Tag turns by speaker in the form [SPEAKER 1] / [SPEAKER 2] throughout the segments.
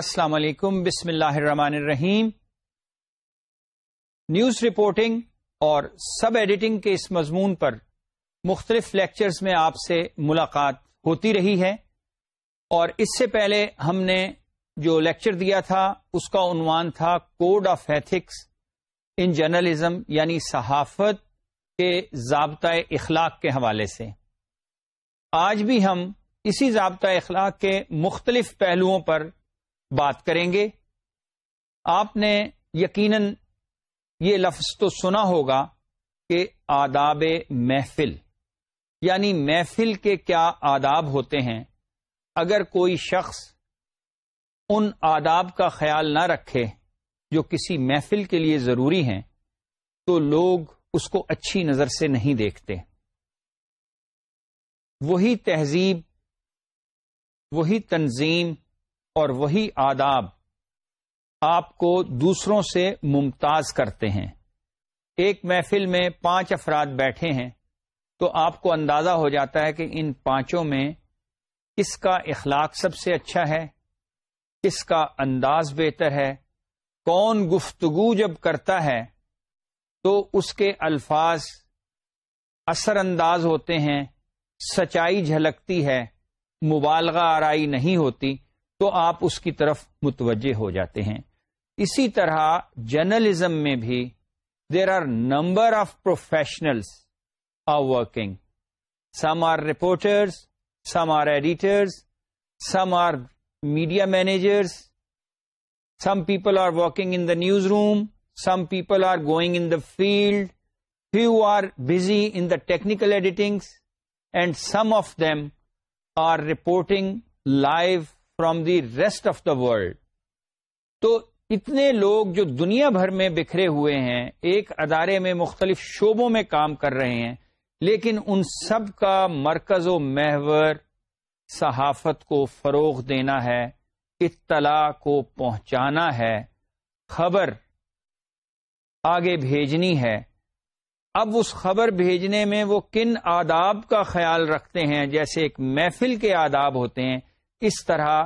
[SPEAKER 1] السلام علیکم بسم اللہ الرحمن الرحیم نیوز رپورٹنگ اور سب ایڈیٹنگ کے اس مضمون پر مختلف لیکچرز میں آپ سے ملاقات ہوتی رہی ہے اور اس سے پہلے ہم نے جو لیکچر دیا تھا اس کا عنوان تھا code of ethics in journalism یعنی صحافت کے ضابطۂ اخلاق کے حوالے سے آج بھی ہم اسی ضابطۂ اخلاق کے مختلف پہلوؤں پر بات کریں گے آپ نے یقیناً یہ لفظ تو سنا ہوگا کہ آداب محفل یعنی محفل کے کیا آداب ہوتے ہیں اگر کوئی شخص ان آداب کا خیال نہ رکھے جو کسی محفل کے لیے ضروری ہیں تو لوگ اس کو اچھی نظر سے نہیں دیکھتے وہی تہذیب وہی تنظیم اور وہی آداب آپ کو دوسروں سے ممتاز کرتے ہیں ایک محفل میں پانچ افراد بیٹھے ہیں تو آپ کو اندازہ ہو جاتا ہے کہ ان پانچوں میں کس کا اخلاق سب سے اچھا ہے کس کا انداز بہتر ہے کون گفتگو جب کرتا ہے تو اس کے الفاظ اثر انداز ہوتے ہیں سچائی جھلکتی ہے مبالغہ آرائی نہیں ہوتی تو آپ اس کی طرف متوجہ ہو جاتے ہیں اسی طرح جرنلزم میں بھی there are number of professional working some are reporters some are editors some are media managers some people are working in the newsroom some people are going in the field few are busy in the technical editings and some of them are reporting live from the rest of the world تو اتنے لوگ جو دنیا بھر میں بکھرے ہوئے ہیں ایک ادارے میں مختلف شعبوں میں کام کر رہے ہیں لیکن ان سب کا مرکز و محور صحافت کو فروغ دینا ہے اطلاع کو پہنچانا ہے خبر آگے بھیجنی ہے اب اس خبر بھیجنے میں وہ کن آداب کا خیال رکھتے ہیں جیسے ایک محفل کے آداب ہوتے ہیں اس طرح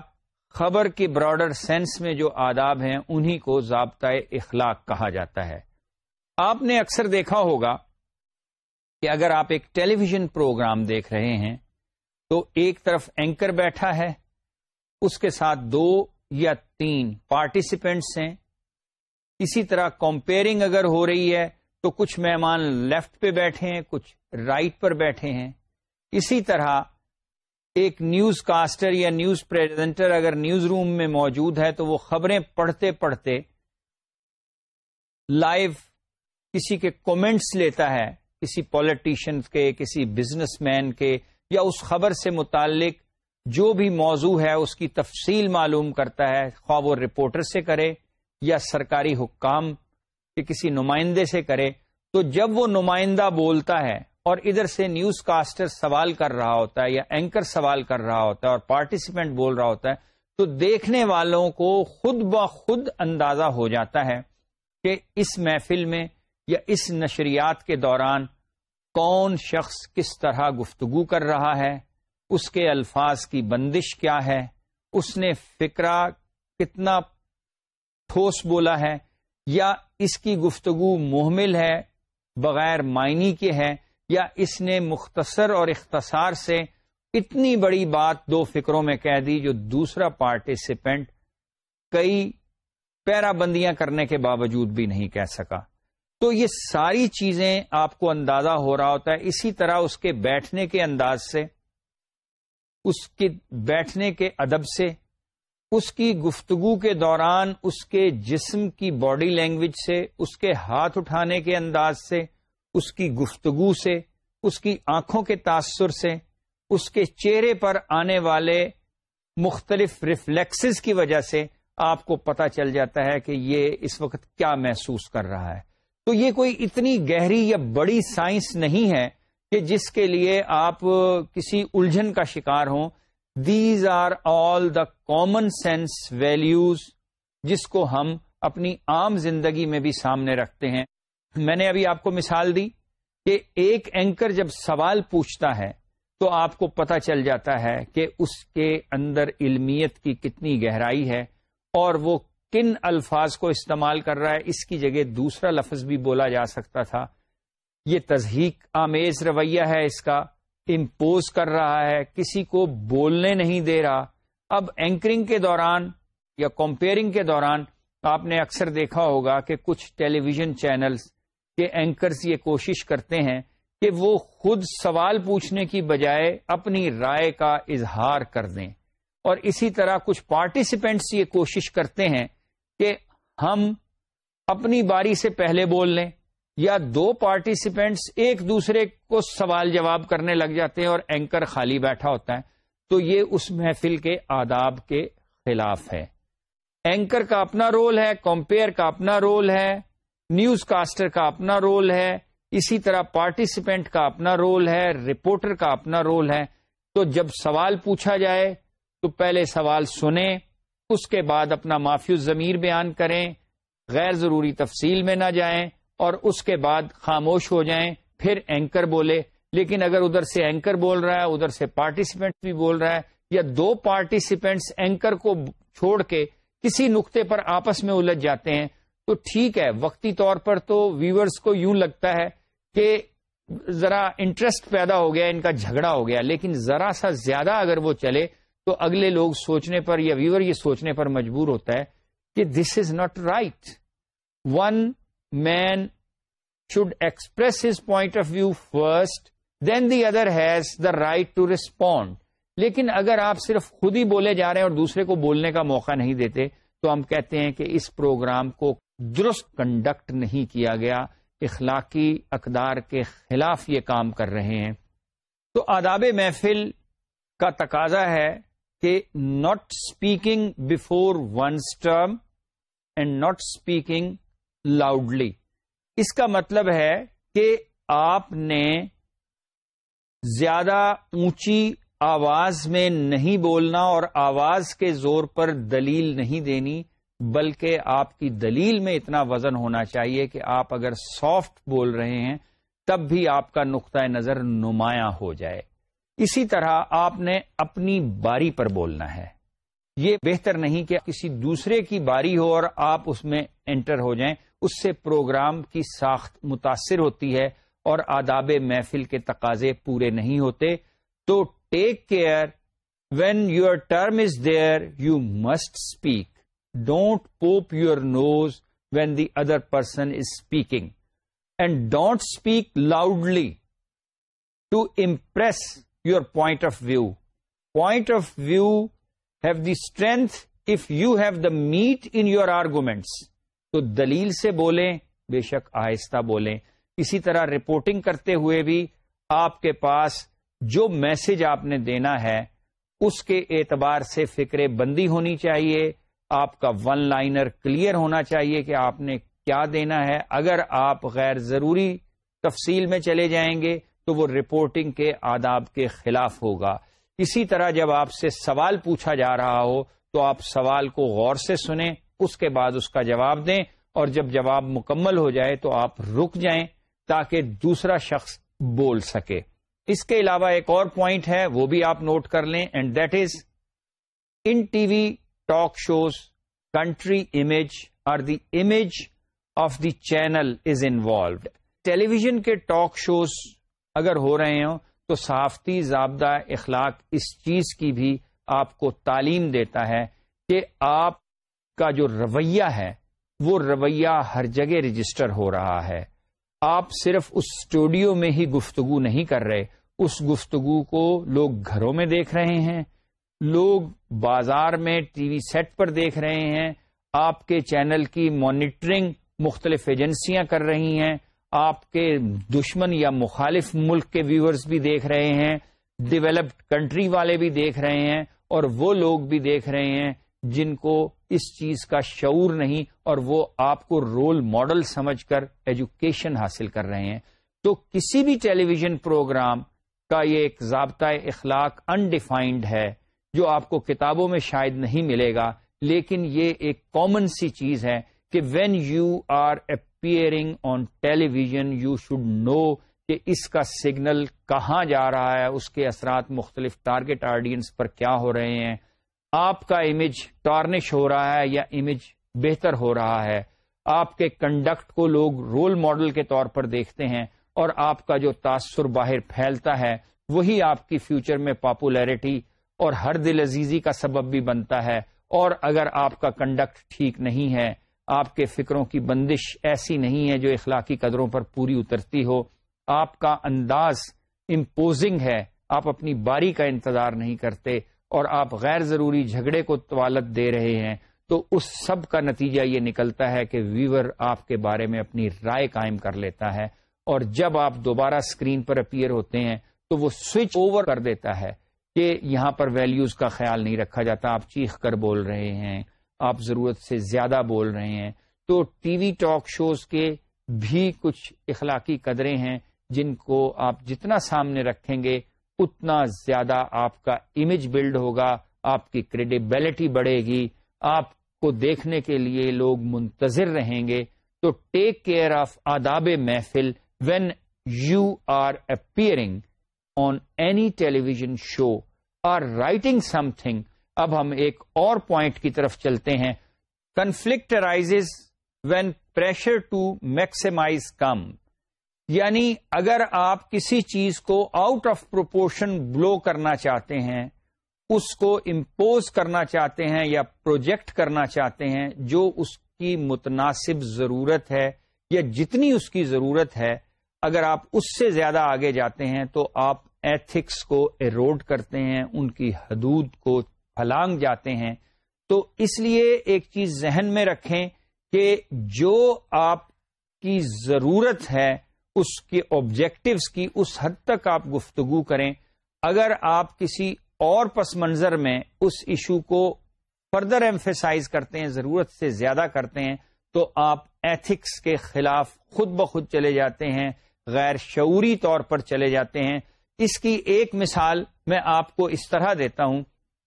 [SPEAKER 1] خبر کے براڈر سینس میں جو آداب ہیں انہی کو ضابطۂ اخلاق کہا جاتا ہے آپ نے اکثر دیکھا ہوگا کہ اگر آپ ایک ٹیلی ویژن پروگرام دیکھ رہے ہیں تو ایک طرف اینکر بیٹھا ہے اس کے ساتھ دو یا تین پارٹیسپینٹس ہیں اسی طرح کمپیئرنگ اگر ہو رہی ہے تو کچھ مہمان لیفٹ پہ بیٹھے ہیں کچھ رائٹ پر بیٹھے ہیں اسی طرح ایک نیوز کاسٹر یا نیوز پریزنٹر اگر نیوز روم میں موجود ہے تو وہ خبریں پڑھتے پڑھتے لائیو کسی کے کومنٹس لیتا ہے کسی پالیٹیشین کے کسی بزنس مین کے یا اس خبر سے متعلق جو بھی موضوع ہے اس کی تفصیل معلوم کرتا ہے خواب و رپورٹر سے کرے یا سرکاری حکام کے کسی نمائندے سے کرے تو جب وہ نمائندہ بولتا ہے اور ادھر سے نیوز کاسٹر سوال کر رہا ہوتا ہے یا اینکر سوال کر رہا ہوتا ہے اور پارٹیسپینٹ بول رہا ہوتا ہے تو دیکھنے والوں کو خود بخود اندازہ ہو جاتا ہے کہ اس محفل میں یا اس نشریات کے دوران کون شخص کس طرح گفتگو کر رہا ہے اس کے الفاظ کی بندش کیا ہے اس نے فکرہ کتنا ٹھوس بولا ہے یا اس کی گفتگو محمل ہے بغیر معنی کے ہے یا اس نے مختصر اور اختصار سے اتنی بڑی بات دو فکروں میں کہہ دی جو دوسرا پارٹیسپینٹ کئی پیرا بندیاں کرنے کے باوجود بھی نہیں کہہ سکا تو یہ ساری چیزیں آپ کو اندازہ ہو رہا ہوتا ہے اسی طرح اس کے بیٹھنے کے انداز سے اس کے بیٹھنے کے ادب سے اس کی گفتگو کے دوران اس کے جسم کی باڈی لینگویج سے اس کے ہاتھ اٹھانے کے انداز سے اس کی گفتگو سے اس کی آنکھوں کے تاثر سے اس کے چہرے پر آنے والے مختلف ریفلیکسز کی وجہ سے آپ کو پتہ چل جاتا ہے کہ یہ اس وقت کیا محسوس کر رہا ہے تو یہ کوئی اتنی گہری یا بڑی سائنس نہیں ہے کہ جس کے لیے آپ کسی الجھن کا شکار ہوں these are all the common sense values جس کو ہم اپنی عام زندگی میں بھی سامنے رکھتے ہیں میں نے ابھی آپ کو مثال دی کہ ایک اینکر جب سوال پوچھتا ہے تو آپ کو پتہ چل جاتا ہے کہ اس کے اندر علمیت کی کتنی گہرائی ہے اور وہ کن الفاظ کو استعمال کر رہا ہے اس کی جگہ دوسرا لفظ بھی بولا جا سکتا تھا یہ تزہیق آمیز رویہ ہے اس کا امپوز کر رہا ہے کسی کو بولنے نہیں دے رہا اب اینکرنگ کے دوران یا کمپیئرنگ کے دوران آپ نے اکثر دیکھا ہوگا کہ کچھ ٹیلی ویژن چینلز اینکرز یہ کوشش کرتے ہیں کہ وہ خود سوال پوچھنے کی بجائے اپنی رائے کا اظہار کر دیں اور اسی طرح کچھ پارٹیسپینٹس یہ کوشش کرتے ہیں کہ ہم اپنی باری سے پہلے بول لیں یا دو پارٹیسپینٹس ایک دوسرے کو سوال جواب کرنے لگ جاتے ہیں اور اینکر خالی بیٹھا ہوتا ہے تو یہ اس محفل کے آداب کے خلاف ہے اینکر کا اپنا رول ہے کمپیئر کا اپنا رول ہے نیوز کاسٹر کا اپنا رول ہے اسی طرح پارٹیسپینٹ کا اپنا رول ہے رپورٹر کا اپنا رول ہے تو جب سوال پوچھا جائے تو پہلے سوال سنیں اس کے بعد اپنا معافی ضمیر بیان کریں غیر ضروری تفصیل میں نہ جائیں اور اس کے بعد خاموش ہو جائیں پھر اینکر بولے لیکن اگر ادھر سے اینکر بول رہا ہے ادھر سے پارٹیسپینٹ بھی بول رہا ہے یا دو پارٹیسپینٹس اینکر کو چھوڑ کے کسی نقطے پر آپس میں الجھ جاتے ہیں تو ٹھیک ہے وقتی طور پر تو ویورز کو یوں لگتا ہے کہ ذرا انٹرسٹ پیدا ہو گیا ان کا جھگڑا ہو گیا لیکن ذرا سا زیادہ اگر وہ چلے تو اگلے لوگ سوچنے پر یا ویور یہ سوچنے پر مجبور ہوتا ہے کہ this is not right one man should express his point of view first then the other has the right to respond لیکن اگر آپ صرف خود ہی بولے جا رہے ہیں اور دوسرے کو بولنے کا موقع نہیں دیتے تو ہم کہتے ہیں کہ اس پروگرام کو درست کنڈکٹ نہیں کیا گیا اخلاقی اقدار کے خلاف یہ کام کر رہے ہیں تو آداب محفل کا تقاضا ہے کہ not speaking before one's turn and not speaking loudly اس کا مطلب ہے کہ آپ نے زیادہ اونچی آواز میں نہیں بولنا اور آواز کے زور پر دلیل نہیں دینی بلکہ آپ کی دلیل میں اتنا وزن ہونا چاہیے کہ آپ اگر سافٹ بول رہے ہیں تب بھی آپ کا نقطۂ نظر نمایاں ہو جائے اسی طرح آپ نے اپنی باری پر بولنا ہے یہ بہتر نہیں کہ کسی دوسرے کی باری ہو اور آپ اس میں انٹر ہو جائیں اس سے پروگرام کی ساخت متاثر ہوتی ہے اور آداب محفل کے تقاضے پورے نہیں ہوتے تو take care when your turn is there you must speak don't pop your nose when the other person is speaking and don't speak loudly to impress your point of view point of view have the strength if you have the meat in your arguments تو دلیل سے بولیں بے شک آہستہ بولیں اسی طرح رپورٹنگ کرتے ہوئے بھی آپ کے پاس جو میسج آپ نے دینا ہے اس کے اعتبار سے فکرے بندی ہونی چاہیے آپ کا ون لائنر کلیئر ہونا چاہیے کہ آپ نے کیا دینا ہے اگر آپ غیر ضروری تفصیل میں چلے جائیں گے تو وہ رپورٹنگ کے آداب کے خلاف ہوگا اسی طرح جب آپ سے سوال پوچھا جا رہا ہو تو آپ سوال کو غور سے سنیں اس کے بعد اس کا جواب دیں اور جب جواب مکمل ہو جائے تو آپ رک جائیں تاکہ دوسرا شخص بول سکے اس کے علاوہ ایک اور پوائنٹ ہے وہ بھی آپ نوٹ کر لیں and that is in T V talk shows country image اور the image of the channel is involved television کے ٹاک شوز اگر ہو رہے ہوں تو صحافتی ضابطہ اخلاق اس چیز کی بھی آپ کو تعلیم دیتا ہے کہ آپ کا جو رویہ ہے وہ رویہ ہر جگہ رجسٹر ہو رہا ہے آپ صرف اس اسٹوڈیو میں ہی گفتگو نہیں کر رہے اس گفتگو کو لوگ گھروں میں دیکھ رہے ہیں لوگ بازار میں ٹی وی سیٹ پر دیکھ رہے ہیں آپ کے چینل کی مانیٹرنگ مختلف ایجنسیاں کر رہی ہیں آپ کے دشمن یا مخالف ملک کے ویورز بھی دیکھ رہے ہیں ڈیولپڈ کنٹری والے بھی دیکھ رہے ہیں اور وہ لوگ بھی دیکھ رہے ہیں جن کو اس چیز کا شعور نہیں اور وہ آپ کو رول ماڈل سمجھ کر ایجوکیشن حاصل کر رہے ہیں تو کسی بھی ٹیلی ویژن پروگرام کا یہ ایک ضابطۂ اخلاق انڈیفائنڈ ہے جو آپ کو کتابوں میں شاید نہیں ملے گا لیکن یہ ایک کامن سی چیز ہے کہ when you are appearing on television you should know کہ اس کا سگنل کہاں جا رہا ہے اس کے اثرات مختلف ٹارگٹ آڈینس پر کیا ہو رہے ہیں آپ کا امیج ٹارنش ہو رہا ہے یا امیج بہتر ہو رہا ہے آپ کے کنڈکٹ کو لوگ رول ماڈل کے طور پر دیکھتے ہیں اور آپ کا جو تاثر باہر پھیلتا ہے وہی آپ کی فیوچر میں پاپولیرٹی اور ہر دل عزیزی کا سبب بھی بنتا ہے اور اگر آپ کا کنڈکٹ ٹھیک نہیں ہے آپ کے فکروں کی بندش ایسی نہیں ہے جو اخلاقی قدروں پر پوری اترتی ہو آپ کا انداز امپوزنگ ہے آپ اپنی باری کا انتظار نہیں کرتے اور آپ غیر ضروری جھگڑے کو طوالت دے رہے ہیں تو اس سب کا نتیجہ یہ نکلتا ہے کہ ویور آپ کے بارے میں اپنی رائے قائم کر لیتا ہے اور جب آپ دوبارہ اسکرین پر اپیئر ہوتے ہیں تو وہ سوئچ اوور کر دیتا ہے کہ یہاں پر ویلیوز کا خیال نہیں رکھا جاتا آپ چیخ کر بول رہے ہیں آپ ضرورت سے زیادہ بول رہے ہیں تو ٹی وی ٹاک شوز کے بھی کچھ اخلاقی قدرے ہیں جن کو آپ جتنا سامنے رکھیں گے اتنا زیادہ آپ کا امیج بلڈ ہوگا آپ کی کریڈیبلٹی بڑھے گی آپ کو دیکھنے کے لیے لوگ منتظر رہیں گے تو ٹیک کیئر آف آداب محفل when you are appearing on any television show or writing something اب ہم ایک اور پوائنٹ کی طرف چلتے ہیں conflict arises when pressure to maximise کم یعنی اگر آپ کسی چیز کو آؤٹ آف پروپورشن بلو کرنا چاہتے ہیں اس کو امپوز کرنا چاہتے ہیں یا پروجیکٹ کرنا چاہتے ہیں جو اس کی متناسب ضرورت ہے یا جتنی اس کی ضرورت ہے اگر آپ اس سے زیادہ آگے جاتے ہیں تو آپ ایتھکس کو ایروڈ کرتے ہیں ان کی حدود کو پھلانگ جاتے ہیں تو اس لیے ایک چیز ذہن میں رکھیں کہ جو آپ کی ضرورت ہے اس کے آبجیکٹوس کی اس حد تک آپ گفتگو کریں اگر آپ کسی اور پس منظر میں اس ایشو کو فردر ایمفیسائز کرتے ہیں ضرورت سے زیادہ کرتے ہیں تو آپ ایتھکس کے خلاف خود بخود چلے جاتے ہیں غیر شعوری طور پر چلے جاتے ہیں اس کی ایک مثال میں آپ کو اس طرح دیتا ہوں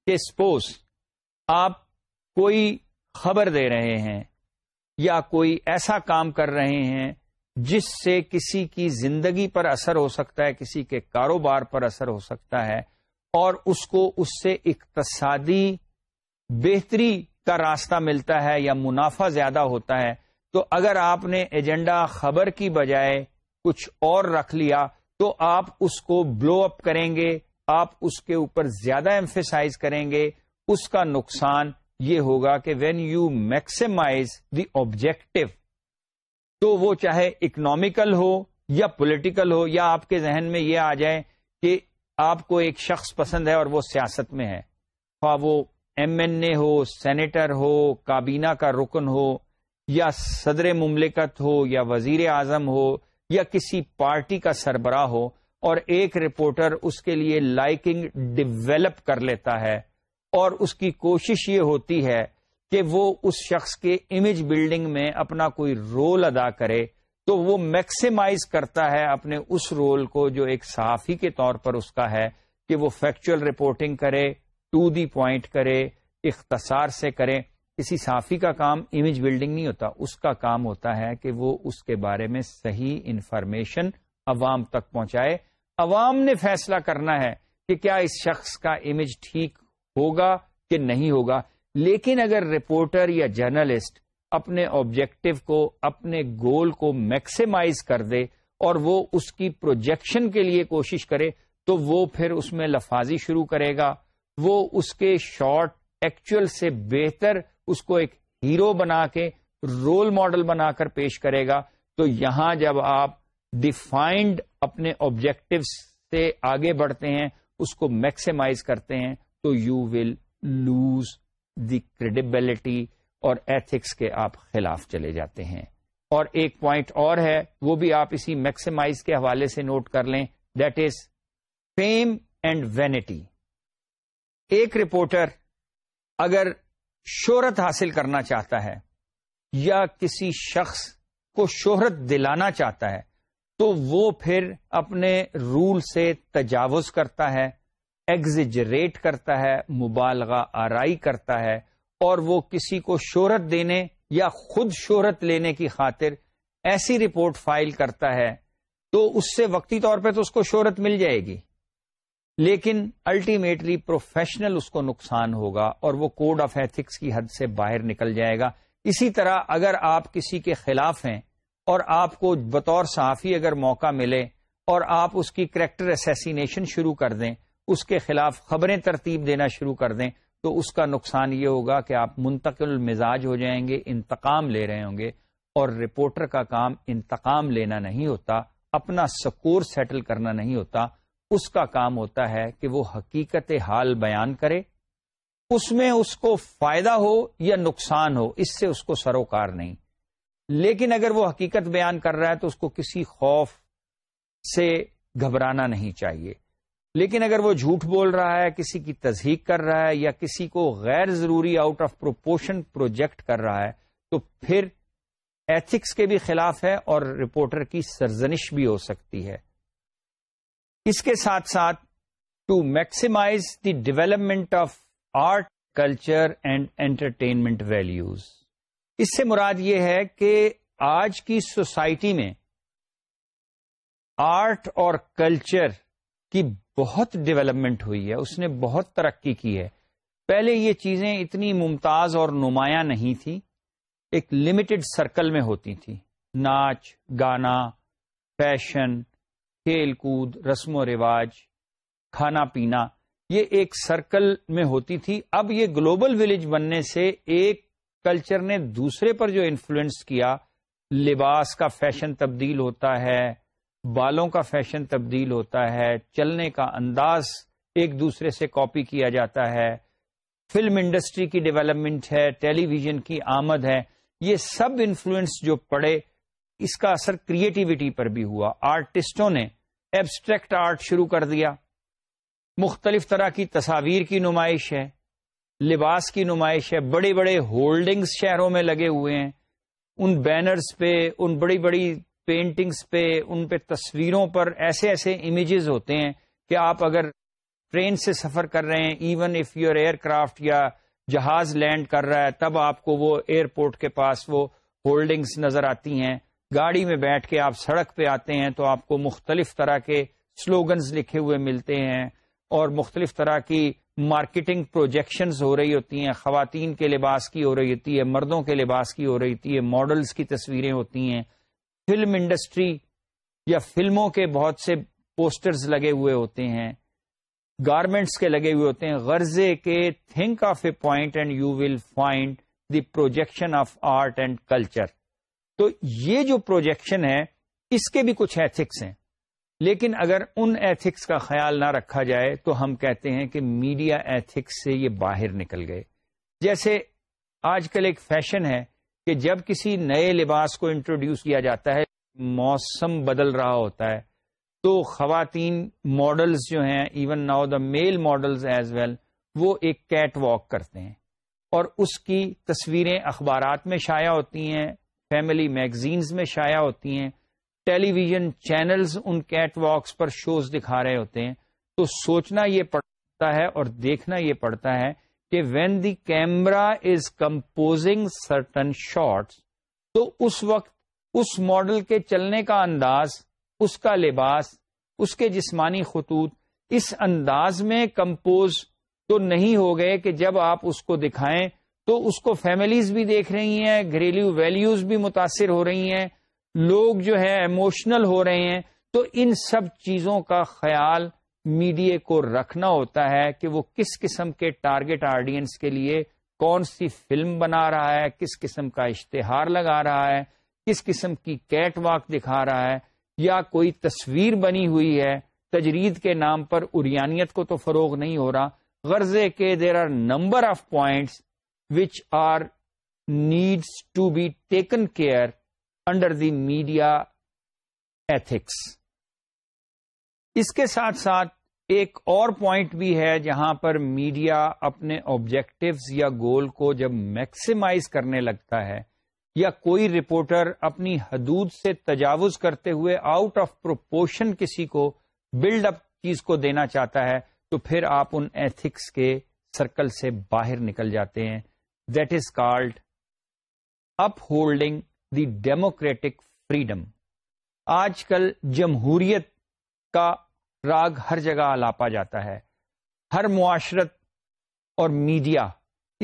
[SPEAKER 1] کہ سپوز آپ کوئی خبر دے رہے ہیں یا کوئی ایسا کام کر رہے ہیں جس سے کسی کی زندگی پر اثر ہو سکتا ہے کسی کے کاروبار پر اثر ہو سکتا ہے اور اس کو اس سے اقتصادی بہتری کا راستہ ملتا ہے یا منافع زیادہ ہوتا ہے تو اگر آپ نے ایجنڈا خبر کی بجائے کچھ اور رکھ لیا تو آپ اس کو بلو اپ کریں گے آپ اس کے اوپر زیادہ ایمفیسائز کریں گے اس کا نقصان یہ ہوگا کہ when you maximize the objective تو وہ چاہے اکنامیکل ہو یا پولیٹیکل ہو یا آپ کے ذہن میں یہ آ جائے کہ آپ کو ایک شخص پسند ہے اور وہ سیاست میں ہے وہ ایم این اے ہو سینیٹر ہو کابینہ کا رکن ہو یا صدر مملکت ہو یا وزیر اعظم ہو یا کسی پارٹی کا سربراہ ہو اور ایک رپورٹر اس کے لیے لائکنگ ڈیولپ کر لیتا ہے اور اس کی کوشش یہ ہوتی ہے کہ وہ اس شخص کے امیج بلڈنگ میں اپنا کوئی رول ادا کرے تو وہ میکسیمائز کرتا ہے اپنے اس رول کو جو ایک صحافی کے طور پر اس کا ہے کہ وہ فیکچل رپورٹنگ کرے ٹو دی پوائنٹ کرے اختصار سے کرے کسی صحافی کا کام امیج بلڈنگ نہیں ہوتا اس کا کام ہوتا ہے کہ وہ اس کے بارے میں صحیح انفارمیشن عوام تک پہنچائے عوام نے فیصلہ کرنا ہے کہ کیا اس شخص کا امیج ٹھیک ہوگا کہ نہیں ہوگا لیکن اگر رپورٹر یا جرنلسٹ اپنے آبجیکٹو کو اپنے گول کو میکسیمائز کر دے اور وہ اس کی پروجیکشن کے لیے کوشش کرے تو وہ پھر اس میں لفاظی شروع کرے گا وہ اس کے شارٹ ایکچوئل سے بہتر اس کو ایک ہیرو بنا کے رول ماڈل بنا کر پیش کرے گا تو یہاں جب آپ ڈیفائنڈ اپنے آبجیکٹو سے آگے بڑھتے ہیں اس کو میکسیمائز کرتے ہیں تو you will lose the credibility اور ایتھکس کے آپ خلاف چلے جاتے ہیں اور ایک پوائنٹ اور ہے وہ بھی آپ اسی میکسیمائز کے حوالے سے نوٹ کر لیں that is fame and vanity ایک رپورٹر اگر شہرت حاصل کرنا چاہتا ہے یا کسی شخص کو شہرت دلانا چاہتا ہے تو وہ پھر اپنے رول سے تجاوز کرتا ہے ایگزجریٹ کرتا ہے مبالغہ آرائی کرتا ہے اور وہ کسی کو شہرت دینے یا خود شہرت لینے کی خاطر ایسی رپورٹ فائل کرتا ہے تو اس سے وقتی طور پہ تو اس کو شہرت مل جائے گی لیکن الٹیمیٹلی پروفیشنل اس کو نقصان ہوگا اور وہ کوڈ آف ایتھکس کی حد سے باہر نکل جائے گا اسی طرح اگر آپ کسی کے خلاف ہیں اور آپ کو بطور صحافی اگر موقع ملے اور آپ اس کی کریکٹر اسیسینیشن شروع کر دیں اس کے خلاف خبریں ترتیب دینا شروع کر دیں تو اس کا نقصان یہ ہوگا کہ آپ منتقل مزاج ہو جائیں گے انتقام لے رہے ہوں گے اور رپورٹر کا کام انتقام لینا نہیں ہوتا اپنا سکور سیٹل کرنا نہیں ہوتا اس کا کام ہوتا ہے کہ وہ حقیقت حال بیان کرے اس میں اس کو فائدہ ہو یا نقصان ہو اس سے اس کو سروکار نہیں لیکن اگر وہ حقیقت بیان کر رہا ہے تو اس کو کسی خوف سے گھبرانا نہیں چاہیے لیکن اگر وہ جھوٹ بول رہا ہے کسی کی تصدیق کر رہا ہے یا کسی کو غیر ضروری آؤٹ آف پروپورشن پروجیکٹ کر رہا ہے تو پھر ایتھکس کے بھی خلاف ہے اور رپورٹر کی سرزنش بھی ہو سکتی ہے اس کے ساتھ ساتھ to maximize the development of art culture and entertainment values اس سے مراد یہ ہے کہ آج کی سوسائٹی میں آرٹ اور کلچر کی بہت ڈیولپمنٹ ہوئی ہے اس نے بہت ترقی کی ہے پہلے یہ چیزیں اتنی ممتاز اور نمایاں نہیں تھی ایک لمیٹڈ سرکل میں ہوتی تھیں ناچ گانا فیشن کھیل کود رسم و رواج کھانا پینا یہ ایک سرکل میں ہوتی تھی اب یہ گلوبل ولیج بننے سے ایک کلچر نے دوسرے پر جو انفلوئنس کیا لباس کا فیشن تبدیل ہوتا ہے بالوں کا فیشن تبدیل ہوتا ہے چلنے کا انداز ایک دوسرے سے کاپی کیا جاتا ہے فلم انڈسٹری کی ڈیولپمنٹ ہے ٹیلی ویژن کی آمد ہے یہ سب انفلوئنس جو پڑے اس کا اثر کریٹیوٹی پر بھی ہوا آرٹسٹوں نے ایبسٹریکٹ آرٹ شروع کر دیا مختلف طرح کی تصاویر کی نمائش ہے لباس کی نمائش ہے بڑے بڑے ہولڈنگز شہروں میں لگے ہوئے ہیں ان بینرز پہ ان بڑی بڑی پینٹنگز پہ ان پہ تصویروں پر ایسے ایسے امیجز ہوتے ہیں کہ آپ اگر ٹرین سے سفر کر رہے ہیں even if your aircraft یا جہاز لینڈ کر رہا ہے تب آپ کو وہ ایئرپورٹ کے پاس وہ ہولڈنگز نظر آتی ہیں گاڑی میں بیٹھ کے آپ سڑک پہ آتے ہیں تو آپ کو مختلف طرح کے سلوگنز لکھے ہوئے ملتے ہیں اور مختلف طرح کی مارکیٹنگ پروجیکشنز ہو رہی ہوتی ہیں خواتین کے لباس کی ہو رہی ہوتی ہے مردوں کے لباس کی ہو رہی ہوتی ہے ماڈلس کی تصویریں ہوتی ہیں فلم انڈسٹری یا فلموں کے بہت سے پوسٹرز لگے ہوئے ہوتے ہیں گارمنٹس کے لگے ہوئے ہوتے ہیں غرضے کے think of a point and you will find the projection of art and culture تو یہ جو پروجیکشن ہے اس کے بھی کچھ ایتھکس ہیں لیکن اگر ان ایتھکس کا خیال نہ رکھا جائے تو ہم کہتے ہیں کہ میڈیا ایتھکس سے یہ باہر نکل گئے جیسے آج کل ایک فیشن ہے کہ جب کسی نئے لباس کو انٹروڈیوس کیا جاتا ہے موسم بدل رہا ہوتا ہے تو خواتین ماڈلس جو ہیں even now the male models as well وہ ایک کیٹ واک کرتے ہیں اور اس کی تصویریں اخبارات میں شائع ہوتی ہیں فیملی میگزینز میں شائع ہوتی ہیں ٹیلی ویژن چینلز ان کیٹ واکس پر شوز دکھا رہے ہوتے ہیں تو سوچنا یہ پڑتا ہے اور دیکھنا یہ پڑتا ہے کہ when the camera is composing certain shots تو اس وقت اس ماڈل کے چلنے کا انداز اس کا لباس اس کے جسمانی خطوط اس انداز میں کمپوز تو نہیں ہو گئے کہ جب آپ اس کو دکھائیں تو اس کو فیملیز بھی دیکھ رہی ہیں گھریلو ویلیوز بھی متاثر ہو رہی ہیں لوگ جو ہے ایموشنل ہو رہے ہیں تو ان سب چیزوں کا خیال میڈیا کو رکھنا ہوتا ہے کہ وہ کس قسم کے ٹارگٹ آڈینس کے لیے کون سی فلم بنا رہا ہے کس قسم کا اشتہار لگا رہا ہے کس قسم کی کیٹ واک دکھا رہا ہے یا کوئی تصویر بنی ہوئی ہے تجرید کے نام پر اریانیت کو تو فروغ نہیں ہو رہا غرضے کے there are number of points which are needs to be taken care under the media ethics اس کے ساتھ ساتھ ایک اور پوائنٹ بھی ہے جہاں پر میڈیا اپنے آبجیکٹوز یا گول کو جب میکسیمائز کرنے لگتا ہے یا کوئی رپورٹر اپنی حدود سے تجاوز کرتے ہوئے آؤٹ آف پروپورشن کسی کو بلڈ اپ چیز کو دینا چاہتا ہے تو پھر آپ ان ایتھکس کے سرکل سے باہر نکل جاتے ہیں that is called upholding the democratic freedom آج کل جمہوریت کا راگ ہر جگہ الاپا جاتا ہے ہر معاشرت اور میڈیا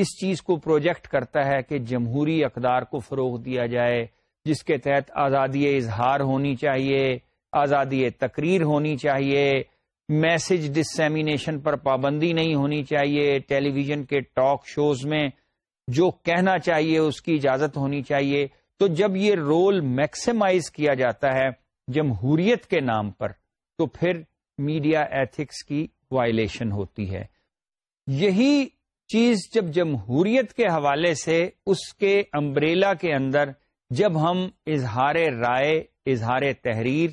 [SPEAKER 1] اس چیز کو پروجیکٹ کرتا ہے کہ جمہوری اقدار کو فروغ دیا جائے جس کے تحت آزادی اظہار ہونی چاہیے آزادی تقریر ہونی چاہیے میسج ڈسمینیشن پر پابندی نہیں ہونی چاہیے ٹیلی ویژن کے ٹاک شوز میں جو کہنا چاہیے اس کی اجازت ہونی چاہیے تو جب یہ رول میکسیمائز کیا جاتا ہے جمہوریت کے نام پر تو پھر میڈیا ایتھکس کی وائلیشن ہوتی ہے یہی چیز جب جمہوریت کے حوالے سے اس کے امبریلا کے اندر جب ہم اظہار رائے اظہار تحریر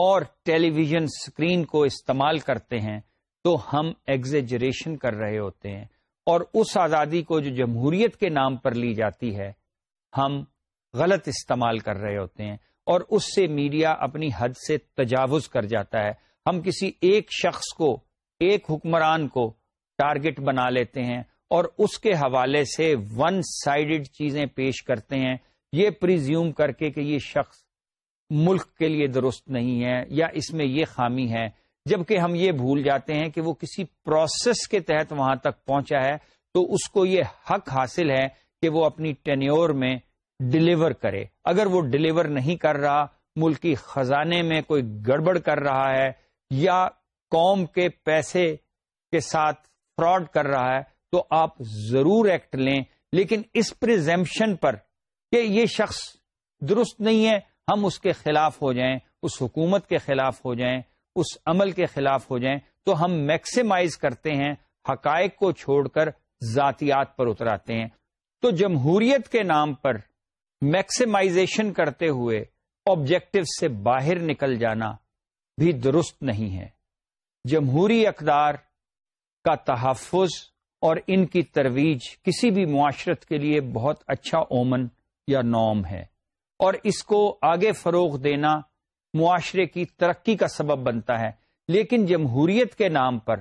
[SPEAKER 1] اور ٹیلی ویژن اسکرین کو استعمال کرتے ہیں تو ہم ایگزیجریشن کر رہے ہوتے ہیں اور اس آزادی کو جو جمہوریت کے نام پر لی جاتی ہے ہم غلط استعمال کر رہے ہوتے ہیں اور اس سے میڈیا اپنی حد سے تجاوز کر جاتا ہے ہم کسی ایک شخص کو ایک حکمران کو ٹارگٹ بنا لیتے ہیں اور اس کے حوالے سے ون سائیڈڈ چیزیں پیش کرتے ہیں یہ پریزیوم کر کے کہ یہ شخص ملک کے لیے درست نہیں ہے یا اس میں یہ خامی ہے جبکہ ہم یہ بھول جاتے ہیں کہ وہ کسی پروسیس کے تحت وہاں تک پہنچا ہے تو اس کو یہ حق حاصل ہے کہ وہ اپنی ٹینیور میں ڈلیور کرے اگر وہ ڈلیور نہیں کر رہا ملک کی خزانے میں کوئی گڑبڑ کر رہا ہے یا قوم کے پیسے کے ساتھ فراڈ کر رہا ہے تو آپ ضرور ایکٹ لیں لیکن اس پرزمپشن پر کہ یہ شخص درست نہیں ہے ہم اس کے خلاف ہو جائیں اس حکومت کے خلاف ہو جائیں اس عمل کے خلاف ہو جائیں تو ہم میکسیمائز کرتے ہیں حقائق کو چھوڑ کر ذاتیات پر اتراتے ہیں تو جمہوریت کے نام پر میکسیمائزیشن کرتے ہوئے آبجیکٹو سے باہر نکل جانا بھی درست نہیں ہے جمہوری اقدار کا تحفظ اور ان کی ترویج کسی بھی معاشرت کے لیے بہت اچھا اومن یا نوم ہے اور اس کو آگے فروغ دینا معاشرے کی ترقی کا سبب بنتا ہے لیکن جمہوریت کے نام پر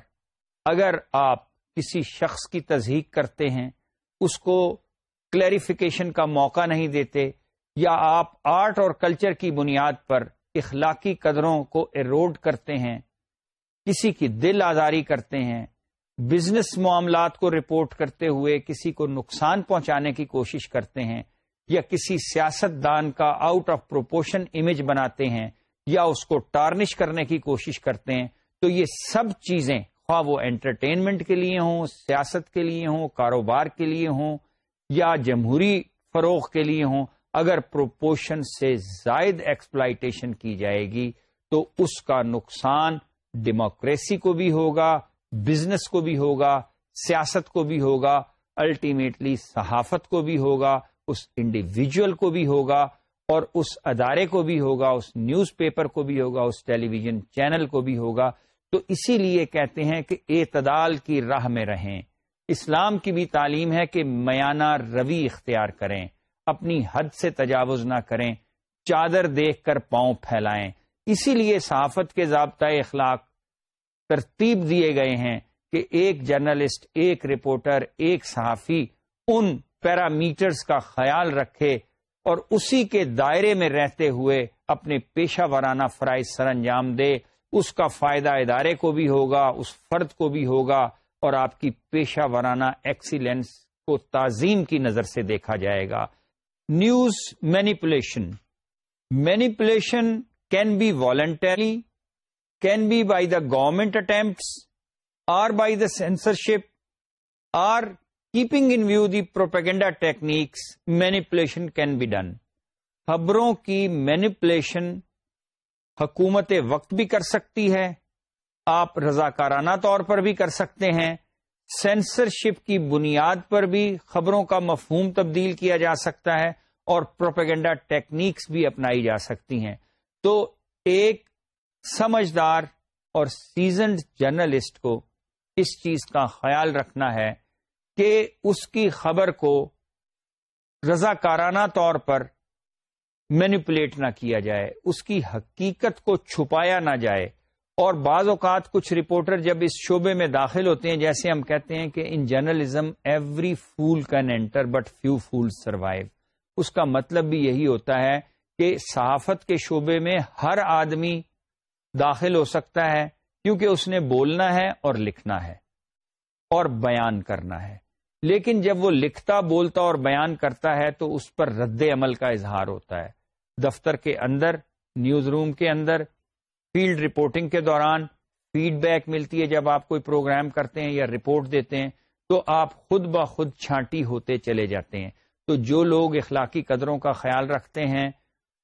[SPEAKER 1] اگر آپ کسی شخص کی تصدیق کرتے ہیں اس کو کلیریفیکیشن کا موقع نہیں دیتے یا آپ آرٹ اور کلچر کی بنیاد پر اخلاقی قدروں کو ایروڈ کرتے ہیں کسی کی دل آزاری کرتے ہیں بزنس معاملات کو رپورٹ کرتے ہوئے کسی کو نقصان پہنچانے کی کوشش کرتے ہیں یا کسی سیاست دان کا آؤٹ آف پروپورشن امیج بناتے ہیں یا اس کو ٹارنش کرنے کی کوشش کرتے ہیں تو یہ سب چیزیں خواہ وہ انٹرٹینمنٹ کے لیے ہوں سیاست کے لیے ہوں کاروبار کے لیے ہوں یا جمہوری فروغ کے لیے ہوں اگر پروپوشن سے زائد ایکسپلائٹیشن کی جائے گی تو اس کا نقصان ڈیموکریسی کو بھی ہوگا بزنس کو بھی ہوگا سیاست کو بھی ہوگا الٹیمیٹلی صحافت کو بھی ہوگا اس انڈیویجل کو بھی ہوگا اور اس ادارے کو بھی ہوگا اس نیوز پیپر کو بھی ہوگا اس ٹیلی ویژن چینل کو بھی ہوگا تو اسی لیے کہتے ہیں کہ اعتدال کی راہ میں رہیں اسلام کی بھی تعلیم ہے کہ میانہ روی اختیار کریں اپنی حد سے تجاوز نہ کریں چادر دیکھ کر پاؤں پھیلائیں اسی لیے صحافت کے ضابطۂ اخلاق ترتیب دیے گئے ہیں کہ ایک جرنلسٹ ایک رپورٹر ایک صحافی ان پیرامیٹرز کا خیال رکھے اور اسی کے دائرے میں رہتے ہوئے اپنے پیشہ ورانہ فرائض سر انجام دے اس کا فائدہ ادارے کو بھی ہوگا اس فرد کو بھی ہوگا اور آپ کی پیشہ ورانہ ایکسیلنس کو تعظیم کی نظر سے دیکھا جائے گا news manipulation manipulation can be voluntary can be by the government attempts or by the censorship or keeping in view the propaganda techniques manipulation can be done خبروں کی مینیپولیشن حکومت وقت بھی کر سکتی ہے آپ رضاکارانہ طور پر بھی کر سکتے ہیں سینسرشپ کی بنیاد پر بھی خبروں کا مفہوم تبدیل کیا جا سکتا ہے اور پروپیگنڈا ٹیکنیکس بھی اپنائی جا سکتی ہیں تو ایک سمجھدار اور سیزنڈ جرنلسٹ کو اس چیز کا خیال رکھنا ہے کہ اس کی خبر کو رضاکارانہ طور پر مینپولیٹ نہ کیا جائے اس کی حقیقت کو چھپایا نہ جائے اور بعض اوقات کچھ رپورٹر جب اس شعبے میں داخل ہوتے ہیں جیسے ہم کہتے ہیں کہ in journalism every fool can enter but few fool survive اس کا مطلب بھی یہی ہوتا ہے کہ صحافت کے شعبے میں ہر آدمی داخل ہو سکتا ہے کیونکہ اس نے بولنا ہے اور لکھنا ہے اور بیان کرنا ہے لیکن جب وہ لکھتا بولتا اور بیان کرتا ہے تو اس پر رد عمل کا اظہار ہوتا ہے دفتر کے اندر نیوز روم کے اندر فیلڈ رپورٹنگ کے دوران فیڈ بیک ملتی ہے جب آپ کوئی پروگرام کرتے ہیں یا رپورٹ دیتے ہیں تو آپ خود بخود چھانٹی ہوتے چلے جاتے ہیں تو جو لوگ اخلاقی قدروں کا خیال رکھتے ہیں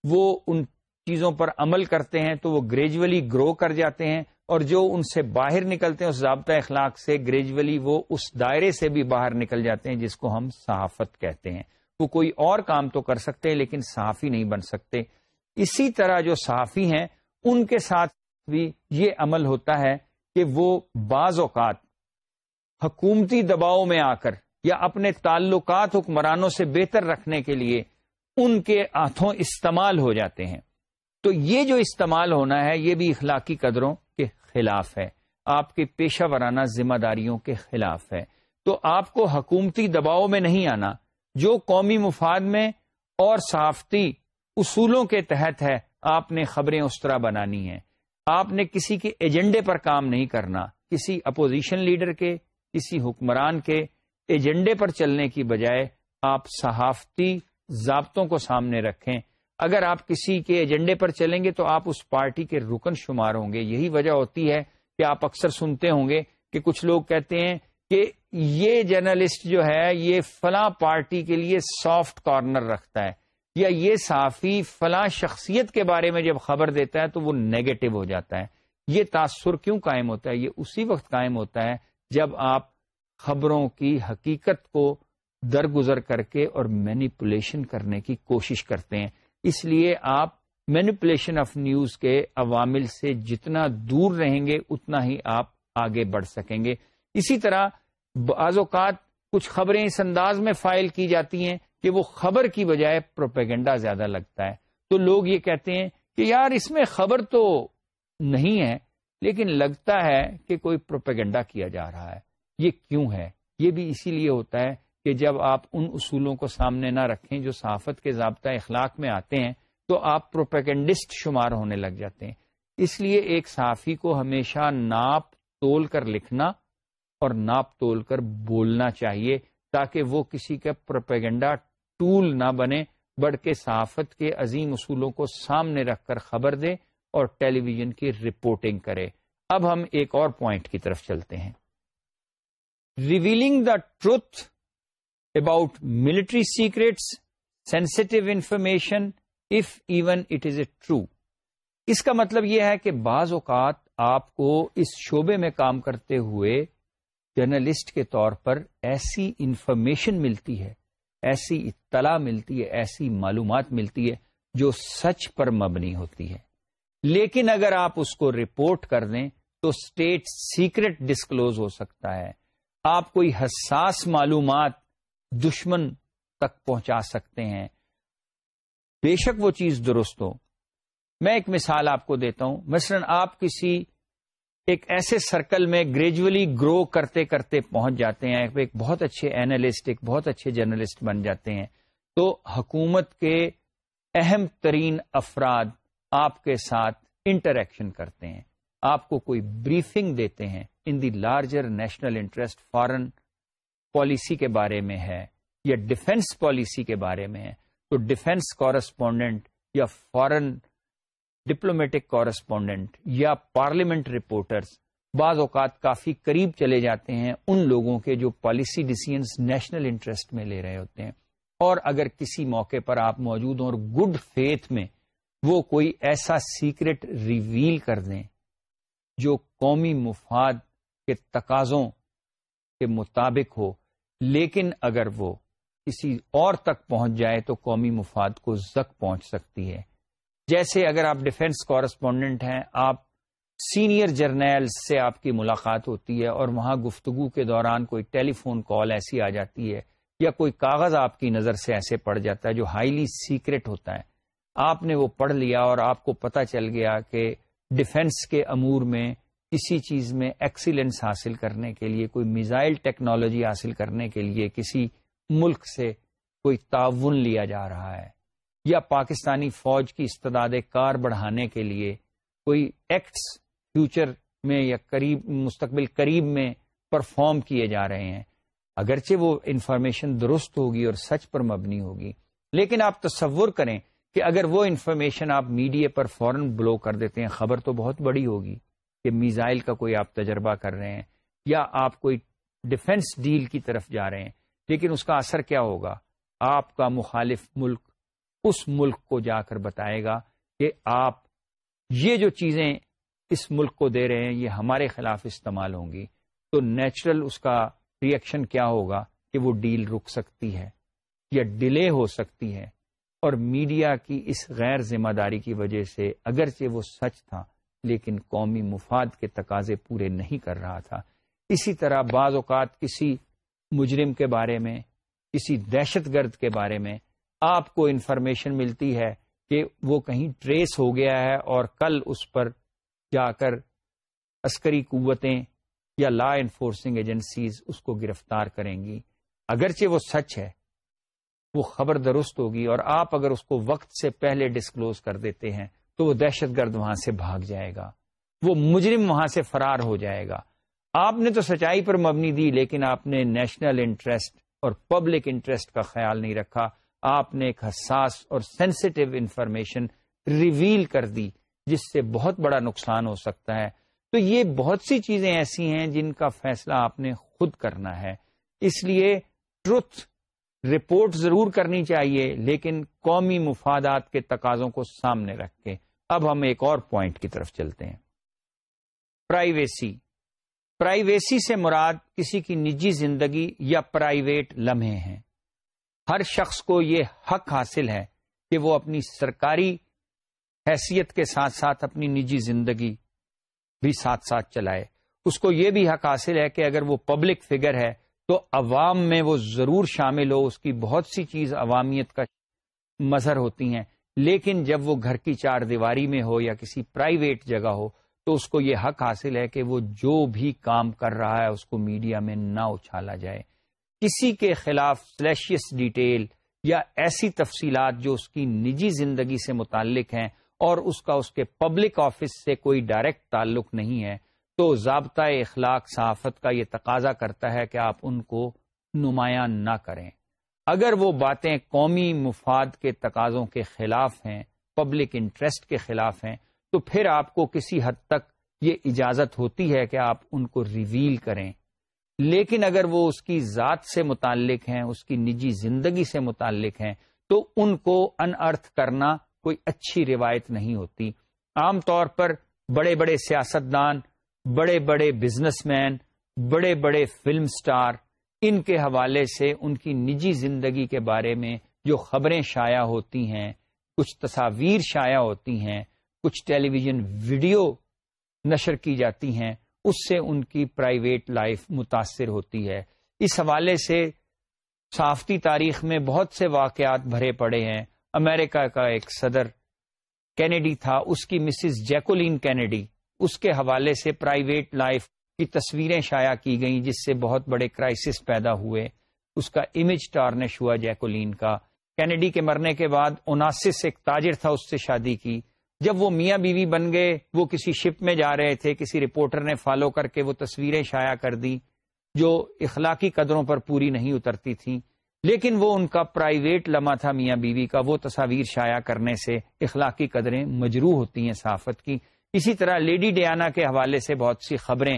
[SPEAKER 1] وہ ان چیزوں پر عمل کرتے ہیں تو وہ گریجولی گرو کر جاتے ہیں اور جو ان سے باہر نکلتے ہیں اس ضابطہ اخلاق سے گریجولی وہ اس دائرے سے بھی باہر نکل جاتے ہیں جس کو ہم صحافت کہتے ہیں وہ کوئی اور کام تو کر سکتے ہیں لیکن صحافی نہیں بن سکتے اسی طرح جو صحافی ہیں ان کے ساتھ بھی یہ عمل ہوتا ہے کہ وہ بعض اوقات حکومتی دباؤ میں آ کر یا اپنے تعلقات حکمرانوں سے بہتر رکھنے کے لیے ان کے ہاتھوں استعمال ہو جاتے ہیں تو یہ جو استعمال ہونا ہے یہ بھی اخلاقی قدروں کے خلاف ہے آپ کے پیشہ ورانہ ذمہ داریوں کے خلاف ہے تو آپ کو حکومتی دباؤ میں نہیں آنا جو قومی مفاد میں اور صحافتی اصولوں کے تحت ہے آپ نے خبریں اس طرح بنانی ہیں آپ نے کسی کے ایجنڈے پر کام نہیں کرنا کسی اپوزیشن لیڈر کے کسی حکمران کے ایجنڈے پر چلنے کی بجائے آپ صحافتی ضابطوں کو سامنے رکھیں اگر آپ کسی کے ایجنڈے پر چلیں گے تو آپ اس پارٹی کے رکن شمار ہوں گے یہی وجہ ہوتی ہے کہ آپ اکثر سنتے ہوں گے کہ کچھ لوگ کہتے ہیں کہ یہ جرنلسٹ جو ہے یہ فلاں پارٹی کے لیے سافٹ کارنر رکھتا ہے یا یہ صافی فلاں شخصیت کے بارے میں جب خبر دیتا ہے تو وہ نیگیٹو ہو جاتا ہے یہ تاثر کیوں قائم ہوتا ہے یہ اسی وقت قائم ہوتا ہے جب آپ خبروں کی حقیقت کو درگزر کر کے اور مینیپولیشن کرنے کی کوشش کرتے ہیں اس لیے آپ مینپولیشن آف نیوز کے عوامل سے جتنا دور رہیں گے اتنا ہی آپ آگے بڑھ سکیں گے اسی طرح بعض اوقات کچھ خبریں اس انداز میں فائل کی جاتی ہیں کہ وہ خبر کی بجائے پروپیگنڈا زیادہ لگتا ہے تو لوگ یہ کہتے ہیں کہ یار اس میں خبر تو نہیں ہے لیکن لگتا ہے کہ کوئی پروپیگنڈا کیا جا رہا ہے یہ کیوں ہے یہ بھی اسی لیے ہوتا ہے کہ جب آپ ان اصولوں کو سامنے نہ رکھیں جو صحافت کے ضابطہ اخلاق میں آتے ہیں تو آپ پروپیگنڈسٹ شمار ہونے لگ جاتے ہیں اس لیے ایک صحافی کو ہمیشہ ناپ تول کر لکھنا اور ناپ تول کر بولنا چاہیے تاکہ وہ کسی کا پروپیگنڈا ٹول نہ بنے بڑھ کے صحافت کے عظیم اصولوں کو سامنے رکھ کر خبر دے اور ٹیلی ویژن کی رپورٹنگ کرے اب ہم ایک اور پوائنٹ کی طرف چلتے ہیں revealing the truth about military secrets sensitive information if even it is a true اس کا مطلب یہ ہے کہ بعض اوقات آپ کو اس شعبے میں کام کرتے ہوئے جرنلسٹ کے طور پر ایسی انفارمیشن ملتی ہے ایسی اطلاع ملتی ہے ایسی معلومات ملتی ہے جو سچ پر مبنی ہوتی ہے لیکن اگر آپ اس کو رپورٹ کر دیں تو اسٹیٹ سیکرٹ ڈسکلوز ہو سکتا ہے آپ کوئی حساس معلومات دشمن تک پہنچا سکتے ہیں بے شک وہ چیز درست ہو میں ایک مثال آپ کو دیتا ہوں مثلا آپ کسی ایک ایسے سرکل میں گریجولی گرو کرتے کرتے پہنچ جاتے ہیں ایک بہت اچھے اینالسٹ ایک بہت اچھے جرنلسٹ بن جاتے ہیں تو حکومت کے اہم ترین افراد آپ کے ساتھ انٹریکشن کرتے ہیں آپ کو کوئی بریفنگ دیتے ہیں in the larger national interest foreign policy کے بارے میں ہے یا ڈیفینس پالیسی کے بارے میں ہے تو ڈیفینس کورسپونڈنٹ یا فارن ڈپلومیٹک کورسپونڈنٹ یا پارلیمنٹ رپورٹرز بعض اوقات کافی قریب چلے جاتے ہیں ان لوگوں کے جو پالیسی ڈیسیزنس نیشنل انٹرسٹ میں لے رہے ہوتے ہیں اور اگر کسی موقع پر آپ موجود ہوں اور گڈ فیتھ میں وہ کوئی ایسا سیکرٹ ریویل کر دیں جو قومی مفاد کے تقاضوں کے مطابق ہو لیکن اگر وہ کسی اور تک پہنچ جائے تو قومی مفاد کو زک پہنچ سکتی ہے جیسے اگر آپ ڈیفینس کورسپونڈنٹ ہیں آپ سینئر جرنیل سے آپ کی ملاقات ہوتی ہے اور وہاں گفتگو کے دوران کوئی ٹیلی فون کال ایسی آ جاتی ہے یا کوئی کاغذ آپ کی نظر سے ایسے پڑ جاتا ہے جو ہائیلی سیکرٹ ہوتا ہے آپ نے وہ پڑھ لیا اور آپ کو پتہ چل گیا کہ ڈیفینس کے امور میں کسی چیز میں ایکسیلنس حاصل کرنے کے لیے کوئی میزائل ٹیکنالوجی حاصل کرنے کے لیے کسی ملک سے کوئی تعاون لیا جا رہا ہے یا پاکستانی فوج کی استداد کار بڑھانے کے لیے کوئی ایکٹس فیوچر میں یا قریب مستقبل قریب میں پرفارم کیے جا رہے ہیں اگرچہ وہ انفارمیشن درست ہوگی اور سچ پر مبنی ہوگی لیکن آپ تصور کریں کہ اگر وہ انفارمیشن آپ میڈیا پر فوراً بلو کر دیتے ہیں خبر تو بہت بڑی ہوگی کہ میزائل کا کوئی آپ تجربہ کر رہے ہیں یا آپ کوئی ڈیفنس ڈیل کی طرف جا رہے ہیں لیکن اس کا اثر کیا ہوگا آپ کا مخالف ملک اس ملک کو جا کر بتائے گا کہ آپ یہ جو چیزیں اس ملک کو دے رہے ہیں یہ ہمارے خلاف استعمال ہوں گی تو نیچرل اس کا ریئیکشن کیا ہوگا کہ وہ ڈیل رک سکتی ہے یا ڈیلے ہو سکتی ہے اور میڈیا کی اس غیر ذمہ داری کی وجہ سے اگرچہ وہ سچ تھا لیکن قومی مفاد کے تقاضے پورے نہیں کر رہا تھا اسی طرح بعض اوقات کسی مجرم کے بارے میں کسی دہشت گرد کے بارے میں آپ کو انفارمیشن ملتی ہے کہ وہ کہیں ٹریس ہو گیا ہے اور کل اس پر جا کر عسکری قوتیں یا لا انفورسنگ ایجنسیز اس کو گرفتار کریں گی اگرچہ وہ سچ ہے وہ خبر درست ہوگی اور آپ اگر اس کو وقت سے پہلے ڈسکلوز کر دیتے ہیں تو وہ دہشت گرد وہاں سے بھاگ جائے گا وہ مجرم وہاں سے فرار ہو جائے گا آپ نے تو سچائی پر مبنی دی لیکن آپ نے نیشنل انٹرسٹ اور پبلک انٹرسٹ کا خیال نہیں رکھا آپ نے ایک حساس اور سینسٹیو انفارمیشن ریویل کر دی جس سے بہت بڑا نقصان ہو سکتا ہے تو یہ بہت سی چیزیں ایسی ہیں جن کا فیصلہ آپ نے خود کرنا ہے اس لیے ٹروتھ رپورٹ ضرور کرنی چاہیے لیکن قومی مفادات کے تقاضوں کو سامنے رکھ کے اب ہم ایک اور پوائنٹ کی طرف چلتے ہیں پرائیویسی پرائیویسی سے مراد کسی کی نجی زندگی یا پرائیویٹ لمحے ہیں ہر شخص کو یہ حق حاصل ہے کہ وہ اپنی سرکاری حیثیت کے ساتھ ساتھ اپنی نجی زندگی بھی ساتھ ساتھ چلائے اس کو یہ بھی حق حاصل ہے کہ اگر وہ پبلک فگر ہے تو عوام میں وہ ضرور شامل ہو اس کی بہت سی چیز عوامیت کا مظہر ہوتی ہیں لیکن جب وہ گھر کی چار دیواری میں ہو یا کسی پرائیویٹ جگہ ہو تو اس کو یہ حق حاصل ہے کہ وہ جو بھی کام کر رہا ہے اس کو میڈیا میں نہ اچھالا جائے کسی کے خلاف فلیشیس ڈیٹیل یا ایسی تفصیلات جو اس کی نجی زندگی سے متعلق ہیں اور اس کا اس کے پبلک آفس سے کوئی ڈائریکٹ تعلق نہیں ہے تو ضابطہ اخلاق صحافت کا یہ تقاضا کرتا ہے کہ آپ ان کو نمایاں نہ کریں اگر وہ باتیں قومی مفاد کے تقاضوں کے خلاف ہیں پبلک انٹرسٹ کے خلاف ہیں تو پھر آپ کو کسی حد تک یہ اجازت ہوتی ہے کہ آپ ان کو ریویل کریں لیکن اگر وہ اس کی ذات سے متعلق ہیں اس کی نجی زندگی سے متعلق ہیں تو ان کو ان ارتھ کرنا کوئی اچھی روایت نہیں ہوتی عام طور پر بڑے بڑے سیاستدان بڑے بڑے بزنس مین بڑے بڑے فلم سٹار ان کے حوالے سے ان کی نجی زندگی کے بارے میں جو خبریں شائع ہوتی ہیں کچھ تصاویر شائع ہوتی ہیں کچھ ٹیلی ویژن ویڈیو نشر کی جاتی ہیں اس سے ان کی پرائیویٹ لائف متاثر ہوتی ہے اس حوالے سے صحافتی تاریخ میں بہت سے واقعات بھرے پڑے ہیں امریکہ کا ایک صدر کینیڈی تھا اس کی مسز جیکولین کینیڈی اس کے حوالے سے پرائیویٹ لائف کی تصویریں شائع کی گئیں جس سے بہت بڑے کرائسس پیدا ہوئے اس کا امیج ٹارنش ہوا جیکولین کا کینیڈی کے مرنے کے بعد اوناسس ایک تاجر تھا اس سے شادی کی جب وہ میاں بیوی بن گئے وہ کسی شپ میں جا رہے تھے کسی رپورٹر نے فالو کر کے وہ تصویریں شائع کر دی جو اخلاقی قدروں پر پوری نہیں اترتی تھیں لیکن وہ ان کا پرائیویٹ لمحہ تھا میاں بیوی کا وہ تصاویر شایا کرنے سے اخلاقی قدریں مجروح ہوتی ہیں صحافت کی اسی طرح لیڈی ڈیانا کے حوالے سے بہت سی خبریں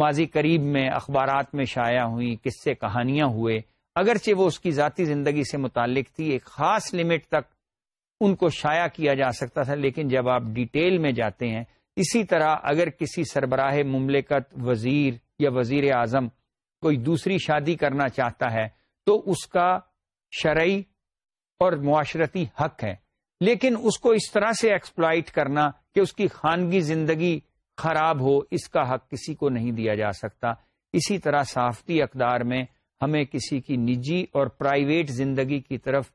[SPEAKER 1] ماضی قریب میں اخبارات میں شائع ہوئیں کس سے کہانیاں ہوئے اگرچہ وہ اس کی ذاتی زندگی سے متعلق تھی ایک خاص لمٹ تک ان کو شائع کیا جا سکتا تھا لیکن جب آپ ڈیٹیل میں جاتے ہیں اسی طرح اگر کسی سربراہ مملکت وزیر یا وزیر اعظم کوئی دوسری شادی کرنا چاہتا ہے تو اس کا شرعی اور معاشرتی حق ہے لیکن اس کو اس طرح سے ایکسپلائٹ کرنا کہ اس کی خانگی زندگی خراب ہو اس کا حق کسی کو نہیں دیا جا سکتا اسی طرح صافتی اقدار میں ہمیں کسی کی نجی اور پرائیویٹ زندگی کی طرف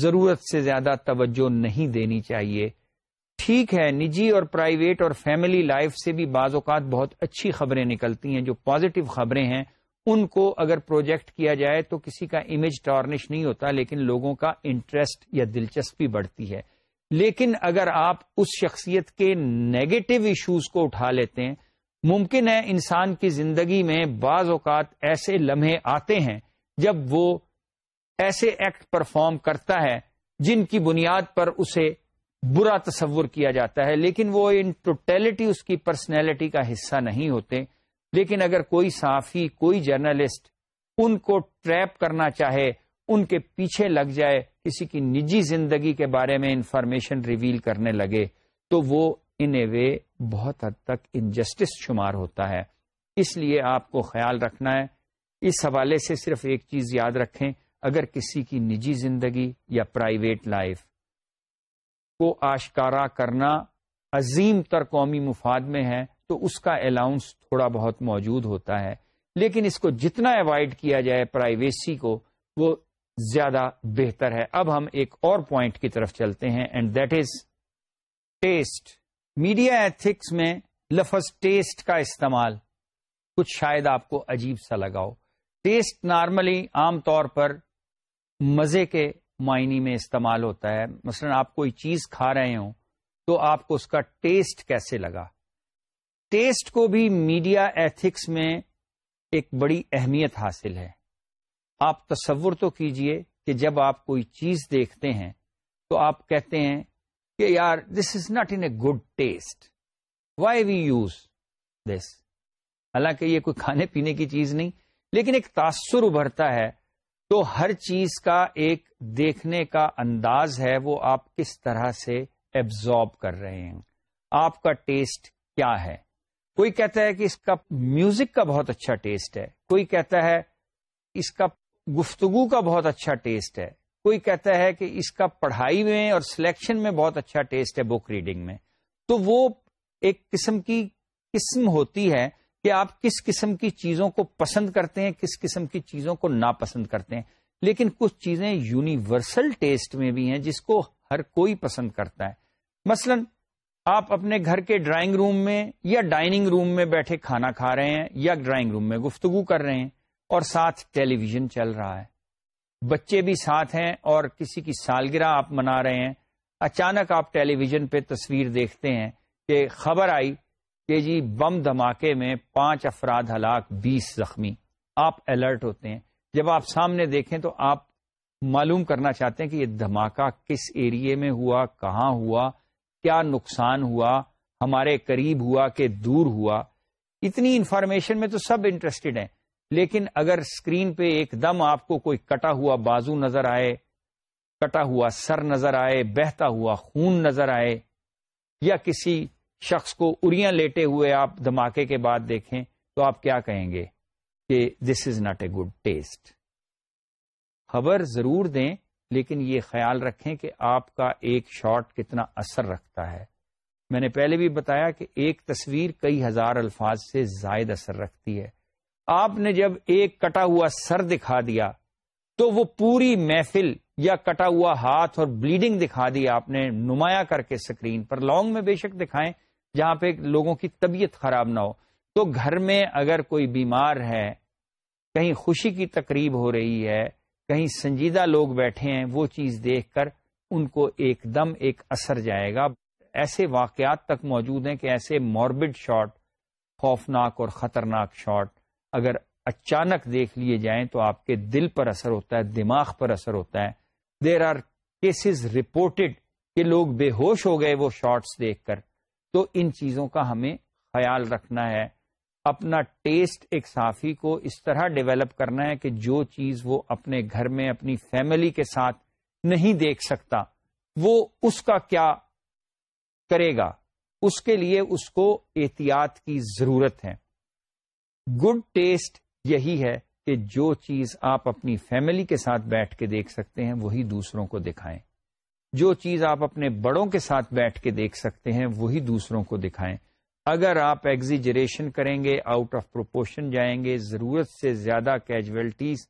[SPEAKER 1] ضرورت سے زیادہ توجہ نہیں دینی چاہیے ٹھیک ہے نجی اور پرائیویٹ اور فیملی لائف سے بھی بعض اوقات بہت اچھی خبریں نکلتی ہیں جو پازیٹو خبریں ہیں ان کو اگر پروجیکٹ کیا جائے تو کسی کا امیج ٹارنش نہیں ہوتا لیکن لوگوں کا انٹرسٹ یا دلچسپی بڑھتی ہے لیکن اگر آپ اس شخصیت کے نیگیٹو ایشوز کو اٹھا لیتے ہیں ممکن ہے انسان کی زندگی میں بعض اوقات ایسے لمحے آتے ہیں جب وہ ایسے ایکٹ پرفارم کرتا ہے جن کی بنیاد پر اسے برا تصور کیا جاتا ہے لیکن وہ ان ٹوٹیلٹی اس کی پرسنالٹی کا حصہ نہیں ہوتے لیکن اگر کوئی صحافی کوئی جرنلسٹ ان کو ٹریپ کرنا چاہے ان کے پیچھے لگ جائے کسی کی نجی زندگی کے بارے میں انفارمیشن ریویل کرنے لگے تو وہ ان اے وے بہت حد تک انجسٹس شمار ہوتا ہے اس لیے آپ کو خیال رکھنا ہے اس حوالے سے صرف ایک چیز یاد رکھیں اگر کسی کی نجی زندگی یا پرائیویٹ لائف کو آشکارا کرنا عظیم تر قومی مفاد میں ہے تو اس کا الاؤنس تھوڑا بہت موجود ہوتا ہے لیکن اس کو جتنا اوائڈ کیا جائے پرائیویسی کو وہ زیادہ بہتر ہے اب ہم ایک اور پوائنٹ کی طرف چلتے ہیں and that is taste media ethics میں لفظ ٹیسٹ کا استعمال کچھ شاید آپ کو عجیب سا لگاؤ ٹیسٹ نارملی عام طور پر مزے کے معنی میں استعمال ہوتا ہے مثلا آپ کوئی چیز کھا رہے ہوں تو آپ کو اس کا ٹیسٹ کیسے لگا ٹیسٹ کو بھی میڈیا ایتھکس میں ایک بڑی اہمیت حاصل ہے آپ تصور تو کیجئے کہ جب آپ کوئی چیز دیکھتے ہیں تو آپ کہتے ہیں کہ یار this is not in a good taste why we use this حالانکہ یہ کوئی کھانے پینے کی چیز نہیں لیکن ایک تاثر ابھرتا ہے تو ہر چیز کا ایک دیکھنے کا انداز ہے وہ آپ کس طرح سے ایبزارب کر رہے ہیں آپ کا ٹیسٹ کیا ہے کوئی کہتا ہے کہ اس کا میوزک کا بہت اچھا ٹیسٹ ہے کوئی کہتا ہے اس کا گفتگو کا بہت اچھا ٹیسٹ ہے کوئی کہتا ہے کہ اس کا پڑھائی میں اور سلیکشن میں بہت اچھا ٹیسٹ ہے بک ریڈنگ میں تو وہ ایک قسم کی قسم ہوتی ہے کہ آپ کس قسم کی چیزوں کو پسند کرتے ہیں کس قسم کی چیزوں کو ناپسند کرتے ہیں لیکن کچھ چیزیں یونیورسل ٹیسٹ میں بھی ہیں جس کو ہر کوئی پسند کرتا ہے مثلا آپ اپنے گھر کے ڈرائنگ روم میں یا ڈائننگ روم میں بیٹھے کھانا کھا رہے ہیں یا ڈرائنگ روم میں گفتگو کر رہے ہیں اور ساتھ ٹیلی ویژن چل رہا ہے بچے بھی ساتھ ہیں اور کسی کی سالگرہ آپ منا رہے ہیں اچانک آپ ٹیلی ویژن پہ تصویر دیکھتے ہیں کہ خبر آئی کہ جی بم دھماکے میں پانچ افراد ہلاک بیس زخمی آپ الرٹ ہوتے ہیں جب آپ سامنے دیکھیں تو آپ معلوم کرنا چاہتے ہیں کہ یہ دھماکہ کس ایریے میں ہوا کہاں ہوا کیا نقصان ہوا ہمارے قریب ہوا کہ دور ہوا اتنی انفارمیشن میں تو سب انٹرسٹڈ ہیں لیکن اگر اسکرین پہ ایک دم آپ کو کوئی کٹا ہوا بازو نظر آئے کٹا ہوا سر نظر آئے بہتا ہوا خون نظر آئے یا کسی شخص کو اریاں لیٹے ہوئے آپ دھماکے کے بعد دیکھیں تو آپ کیا کہیں گے کہ this is not a good taste خبر ضرور دیں لیکن یہ خیال رکھیں کہ آپ کا ایک شاٹ کتنا اثر رکھتا ہے میں نے پہلے بھی بتایا کہ ایک تصویر کئی ہزار الفاظ سے زائد اثر رکھتی ہے آپ نے جب ایک کٹا ہوا سر دکھا دیا تو وہ پوری محفل یا کٹا ہوا ہاتھ اور بلیڈنگ دکھا دی آپ نے نمایاں کر کے اسکرین پر لانگ میں بے شک دکھائیں جہاں پہ لوگوں کی طبیعت خراب نہ ہو تو گھر میں اگر کوئی بیمار ہے کہیں خوشی کی تقریب ہو رہی ہے کہیں سنجیدہ لوگ بیٹھے ہیں وہ چیز دیکھ کر ان کو ایک دم ایک اثر جائے گا ایسے واقعات تک موجود ہیں کہ ایسے موربڈ شاٹ خوفناک اور خطرناک شاٹ اگر اچانک دیکھ لیے جائیں تو آپ کے دل پر اثر ہوتا ہے دماغ پر اثر ہوتا ہے دیر آر کیسز رپورٹڈ کہ لوگ بے ہوش ہو گئے وہ شارٹس دیکھ کر تو ان چیزوں کا ہمیں خیال رکھنا ہے اپنا ٹیسٹ ایک صافی کو اس طرح ڈیولپ کرنا ہے کہ جو چیز وہ اپنے گھر میں اپنی فیملی کے ساتھ نہیں دیکھ سکتا وہ اس کا کیا کرے گا اس کے لیے اس کو احتیاط کی ضرورت ہے گڈ ٹیسٹ یہی ہے کہ جو چیز آپ اپنی فیملی کے ساتھ بیٹھ کے دیکھ سکتے ہیں وہی دوسروں کو دکھائیں جو چیز آپ اپنے بڑوں کے ساتھ بیٹھ کے دیکھ سکتے ہیں وہی دوسروں کو دکھائیں اگر آپ ایگزیجریشن کریں گے آؤٹ آف پروپورشن جائیں گے ضرورت سے زیادہ کیجویلٹیز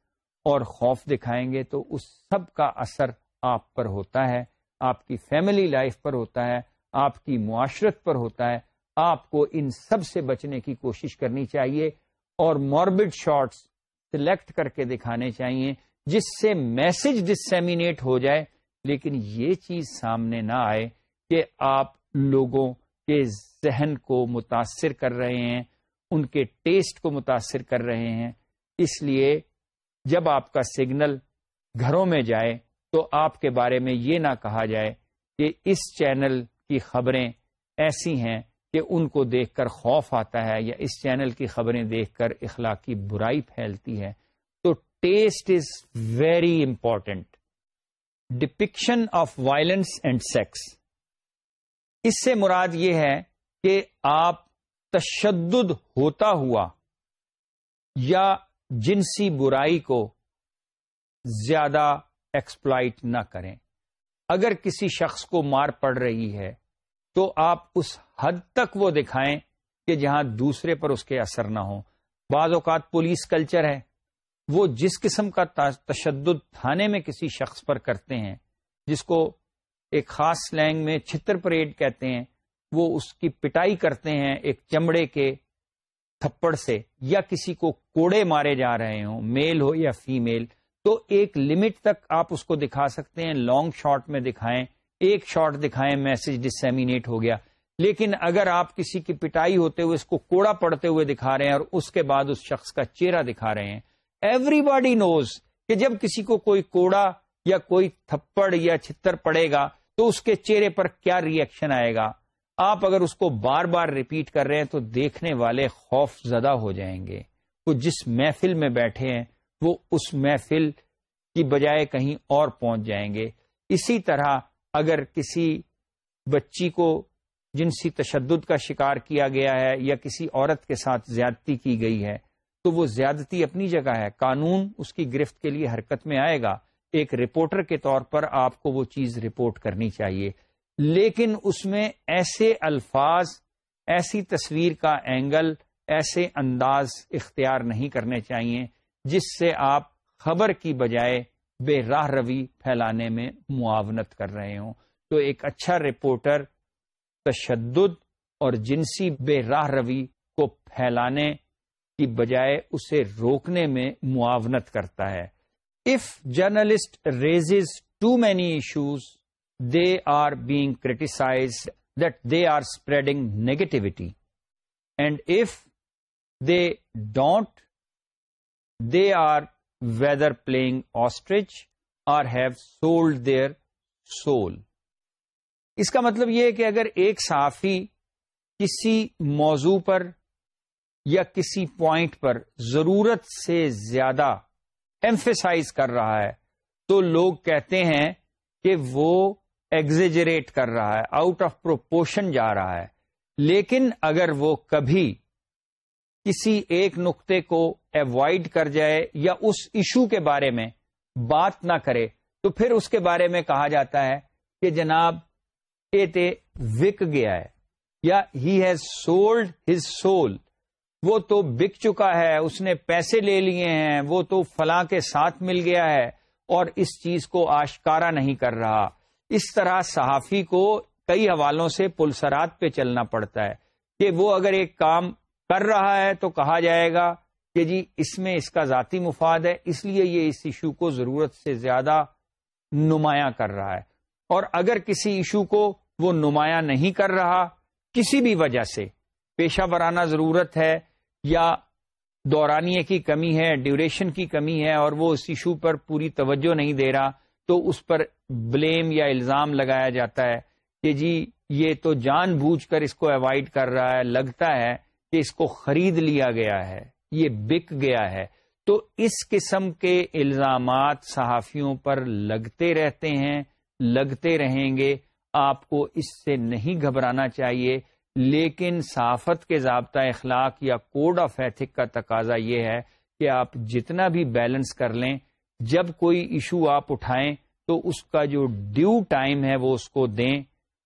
[SPEAKER 1] اور خوف دکھائیں گے تو اس سب کا اثر آپ پر ہوتا ہے آپ کی فیملی لائف پر ہوتا ہے آپ کی معاشرت پر ہوتا ہے آپ کو ان سب سے بچنے کی کوشش کرنی چاہیے اور موربڈ شارٹس سلیکٹ کر کے دکھانے چاہیے جس سے میسج ڈسمینیٹ ہو جائے لیکن یہ چیز سامنے نہ آئے کہ آپ لوگوں کے ذہن کو متاثر کر رہے ہیں ان کے ٹیسٹ کو متاثر کر رہے ہیں اس لیے جب آپ کا سگنل گھروں میں جائے تو آپ کے بارے میں یہ نہ کہا جائے کہ اس چینل کی خبریں ایسی ہیں کہ ان کو دیکھ کر خوف آتا ہے یا اس چینل کی خبریں دیکھ کر اخلاقی برائی پھیلتی ہے تو taste is very important depiction of violence and sex اس سے مراد یہ ہے کہ آپ تشدد ہوتا ہوا یا جنسی برائی کو زیادہ ایکسپلائٹ نہ کریں اگر کسی شخص کو مار پڑ رہی ہے تو آپ اس حد تک وہ دکھائیں کہ جہاں دوسرے پر اس کے اثر نہ ہو بعض اوقات پولیس کلچر ہے وہ جس قسم کا تشدد تھانے میں کسی شخص پر کرتے ہیں جس کو ایک خاص لینگ میں چھتر پریڈ کہتے ہیں وہ اس کی پٹائی کرتے ہیں ایک چمڑے کے تھپڑ سے یا کسی کو کوڑے مارے جا رہے ہوں میل ہو یا فیمیل تو ایک لمٹ تک آپ اس کو دکھا سکتے ہیں لانگ شارٹ میں دکھائیں ایک شاٹ دکھائیں میسج ڈسمینیٹ ہو گیا لیکن اگر آپ کسی کی پٹائی ہوتے ہوئے اس کو کوڑا پڑتے ہوئے دکھا رہے ہیں اور اس کے بعد اس شخص کا چہرہ دکھا رہے ہیں ایوری باڈی نوز کہ جب کسی کو کوئی کوڑا یا کوئی تھپڑ یا چھتر پڑے گا تو اس کے چہرے پر کیا ریئیکشن آئے گا آپ اگر اس کو بار بار ریپیٹ کر رہے ہیں تو دیکھنے والے خوف زدہ ہو جائیں گے وہ جس محفل میں بیٹھے ہیں وہ اس محفل کی بجائے کہیں اور پہنچ جائیں گے اسی طرح اگر کسی بچی کو جنسی تشدد کا شکار کیا گیا ہے یا کسی عورت کے ساتھ زیادتی کی گئی ہے تو وہ زیادتی اپنی جگہ ہے قانون اس کی گرفت کے لیے حرکت میں آئے گا ایک رپورٹر کے طور پر آپ کو وہ چیز رپورٹ کرنی چاہیے لیکن اس میں ایسے الفاظ ایسی تصویر کا اینگل ایسے انداز اختیار نہیں کرنے چاہیے جس سے آپ خبر کی بجائے بے راہ روی پھیلانے میں معاونت کر رہے ہوں تو ایک اچھا رپورٹر تشدد اور جنسی بے راہ روی کو پھیلانے کی بجائے اسے روکنے میں معاونت کرتا ہے if journalist raises too many issues they are being criticise that they are spreading negativity and if they don't they are whether ostrich or have sold their soul اس کا مطلب یہ ہے کہ اگر ایک صحافی کسی موضوع پر یا کسی پوائنٹ پر ضرورت سے زیادہ ایمفیسائز کر رہا ہے تو لوگ کہتے ہیں کہ وہ ایگزیجریٹ کر رہا ہے آؤٹ آف پروپورشن جا رہا ہے لیکن اگر وہ کبھی کسی ایک نقطے کو ایوائڈ کر جائے یا اس ایشو کے بارے میں بات نہ کرے تو پھر اس کے بارے میں کہا جاتا ہے کہ جناب وک گیا ہے یا he has sold his soul وہ تو بک چکا ہے اس نے پیسے لے لیے ہیں وہ تو فلاں کے ساتھ مل گیا ہے اور اس چیز کو آشکارا نہیں کر رہا اس طرح صحافی کو کئی حوالوں سے پلسرات پہ چلنا پڑتا ہے کہ وہ اگر ایک کام کر رہا ہے تو کہا جائے گا کہ جی اس میں اس کا ذاتی مفاد ہے اس لیے یہ اس ایشو کو ضرورت سے زیادہ نمایاں کر رہا ہے اور اگر کسی ایشو کو وہ نمایاں نہیں کر رہا کسی بھی وجہ سے پیشہ ورانہ ضرورت ہے یا دورانی کی کمی ہے ڈیوریشن کی کمی ہے اور وہ اس ایشو پر پوری توجہ نہیں دے رہا تو اس پر بلیم یا الزام لگایا جاتا ہے کہ جی یہ تو جان بوجھ کر اس کو اوائڈ کر رہا ہے لگتا ہے کہ اس کو خرید لیا گیا ہے یہ بک گیا ہے تو اس قسم کے الزامات صحافیوں پر لگتے رہتے ہیں لگتے رہیں گے آپ کو اس سے نہیں گھبرانا چاہیے لیکن صحافت کے ضابطہ اخلاق یا کوڈ آف ایتھک کا تقاضا یہ ہے کہ آپ جتنا بھی بیلنس کر لیں جب کوئی ایشو آپ اٹھائیں تو اس کا جو ڈیو ٹائم ہے وہ اس کو دیں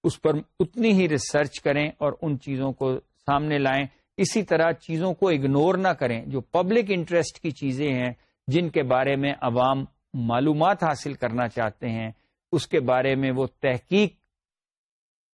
[SPEAKER 1] اس پر اتنی ہی ریسرچ کریں اور ان چیزوں کو سامنے لائیں اسی طرح چیزوں کو اگنور نہ کریں جو پبلک انٹرسٹ کی چیزیں ہیں جن کے بارے میں عوام معلومات حاصل کرنا چاہتے ہیں اس کے بارے میں وہ تحقیق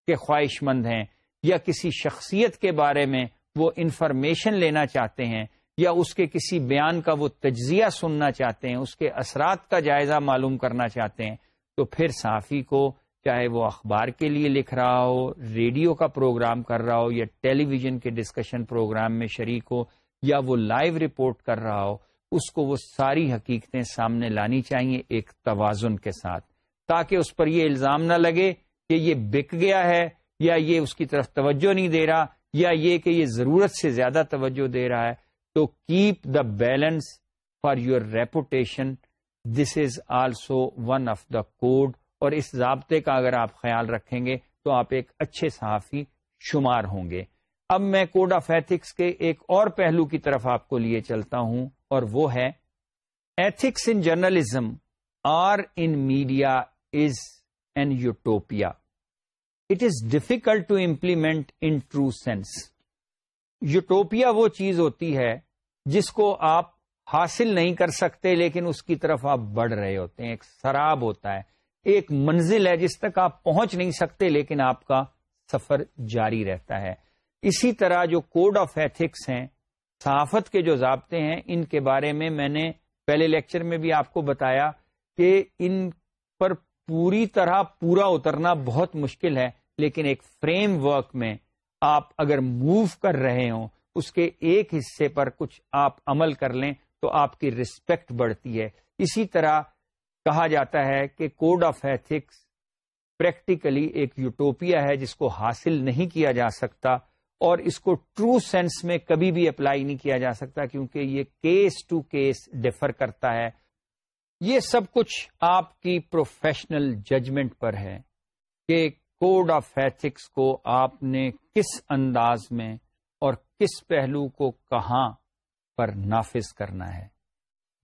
[SPEAKER 1] کے خواہش مند ہیں یا کسی شخصیت کے بارے میں وہ انفارمیشن لینا چاہتے ہیں یا اس کے کسی بیان کا وہ تجزیہ سننا چاہتے ہیں اس کے اثرات کا جائزہ معلوم کرنا چاہتے ہیں تو پھر صحافی کو چاہے وہ اخبار کے لیے لکھ رہا ہو ریڈیو کا پروگرام کر رہا ہو یا ٹیلی ویژن کے ڈسکشن پروگرام میں شریک ہو یا وہ لائیو رپورٹ کر رہا ہو اس کو وہ ساری حقیقتیں سامنے لانی چاہیے ایک توازن کے ساتھ تاکہ اس پر یہ الزام نہ لگے کہ یہ بک گیا ہے یا یہ اس کی طرف توجہ نہیں دے رہا یا یہ کہ یہ ضرورت سے زیادہ توجہ دے رہا ہے تو keep the balance for your reputation this is also one of the code اور اس ضابطے کا اگر آپ خیال رکھیں گے تو آپ ایک اچھے صحافی شمار ہوں گے اب میں کوڈ آف ایتھکس کے ایک اور پہلو کی طرف آپ کو لیے چلتا ہوں اور وہ ہے ethics in journalism or in media is an utopia it is difficult to implement in true sense utopia وہ چیز ہوتی ہے جس کو آپ حاصل نہیں کر سکتے لیکن اس کی طرف آپ بڑھ رہے ہوتے ہیں ایک سراب ہوتا ہے ایک منزل ہے جس تک آپ پہنچ نہیں سکتے لیکن آپ کا سفر جاری رہتا ہے اسی طرح جو کوڈ آف ایتھکس ہیں صحافت کے جو ضابطے ہیں ان کے بارے میں میں نے پہلے لیکچر میں بھی آپ کو بتایا کہ ان پر پوری طرح پورا اترنا بہت مشکل ہے لیکن ایک فریم ورک میں آپ اگر موو کر رہے ہوں اس کے ایک حصے پر کچھ آپ عمل کر لیں تو آپ کی ریسپیکٹ بڑھتی ہے اسی طرح کہا جاتا ہے کہ کوڈ آف ایتھکس پریکٹیکلی ایک یوٹوپیا ہے جس کو حاصل نہیں کیا جا سکتا اور اس کو ٹرو سینس میں کبھی بھی اپلائی نہیں کیا جا سکتا کیونکہ یہ کیس ٹو کیس ڈیفر کرتا ہے یہ سب کچھ آپ کی پروفیشنل ججمنٹ پر ہے کہ کوڈ آف ایتھکس کو آپ نے کس انداز میں اور کس پہلو کو کہاں پر نافذ کرنا ہے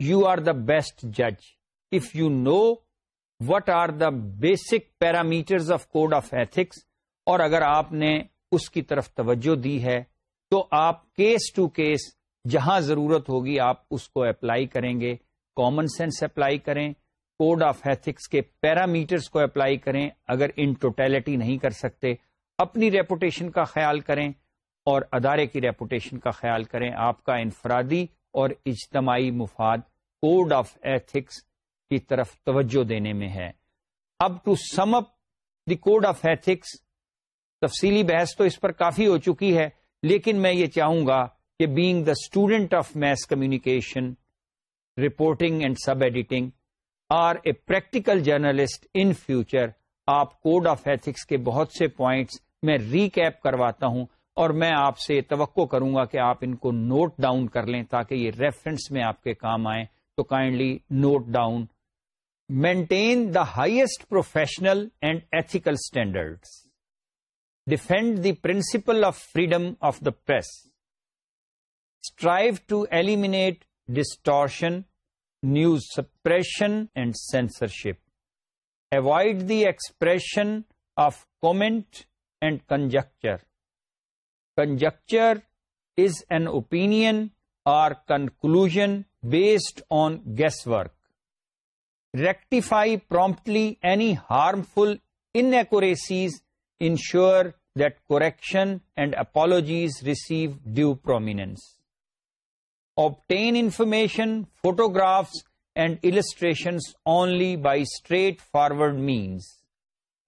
[SPEAKER 1] یو آر دا بیسٹ جج if you know what are the basic parameters of code of ethics اور اگر آپ نے اس کی طرف توجہ دی ہے تو آپ کیس ٹو کیس جہاں ضرورت ہوگی آپ اس کو اپلائی کریں گے کامن سینس اپلائی کریں کوڈ آف ایتھکس کے پیرامیٹرس کو اپلائی کریں اگر ان ٹوٹیلٹی نہیں کر سکتے اپنی ریپوٹیشن کا خیال کریں اور ادارے کی ریپوٹیشن کا خیال کریں آپ کا انفرادی اور اجتماعی مفاد کوڈ آف ایتھکس کی طرف توجہ دینے میں ہے اب to sum up the code of ethics تفصیلی بحث تو اس پر کافی ہو چکی ہے لیکن میں یہ چاہوں گا کہ being the student of mass communication reporting and sub editing or a practical journalist in future آپ کوڈ آف ایتھکس کے بہت سے پوائنٹس میں ریکیپ کرواتا ہوں اور میں آپ سے توقع کروں گا کہ آپ ان کو نوٹ ڈاؤن کر لیں تاکہ یہ ریفرنس میں آپ کے کام آئیں تو kindly note down Maintain the highest professional and ethical standards. Defend the principle of freedom of the press. Strive to eliminate distortion, news suppression, and censorship. Avoid the expression of comment and conjecture. Conjecture is an opinion or conclusion based on guesswork rectify promptly any harmful inaccuracies, ensure that correction and apologies receive due prominence. Obtain information, photographs and illustrations only by straightforward means.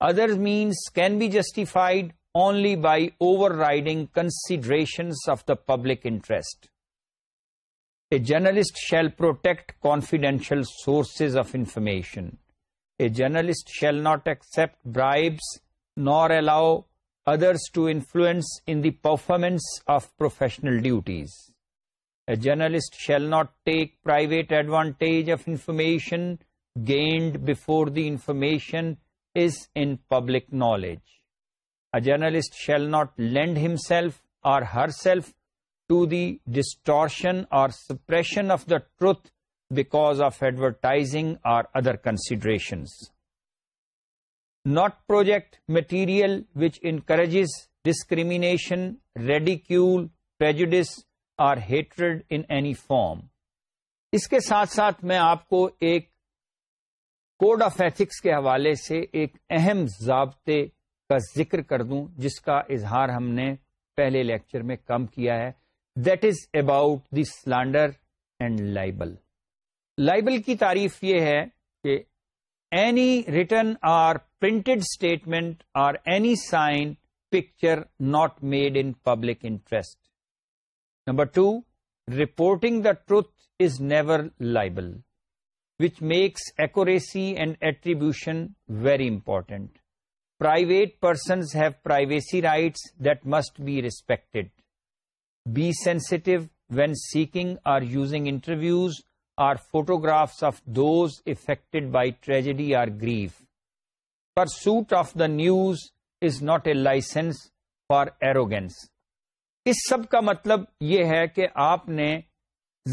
[SPEAKER 1] Other means can be justified only by overriding considerations of the public interest. A journalist shall protect confidential sources of information. A journalist shall not accept bribes nor allow others to influence in the performance of professional duties. A journalist shall not take private advantage of information gained before the information is in public knowledge. A journalist shall not lend himself or herself to the distortion اور suppression of the truth because of advertising اور other consideration not project material which encourages discrimination ridicule prejudice اور hatred any form اس کے ساتھ ساتھ میں آپ کو ایک کوڈ آف ایتھکس کے حوالے سے ایک اہم ضابطے کا ذکر کر دوں جس کا اظہار ہم نے پہلے لیکچر میں کم کیا ہے that is about the slander and libel libel کی تعریف یہ ہے کہ any written or printed statement or any sign picture not made in public interest number two reporting the truth is never libel which makes accuracy and attribution very important private persons have privacy rights that must be respected be sensitive when seeking or using interviews or photographs of those affected by tragedy or grief pursuit of the news is not a licence for arrogance اس سب کا مطلب یہ ہے کہ آپ نے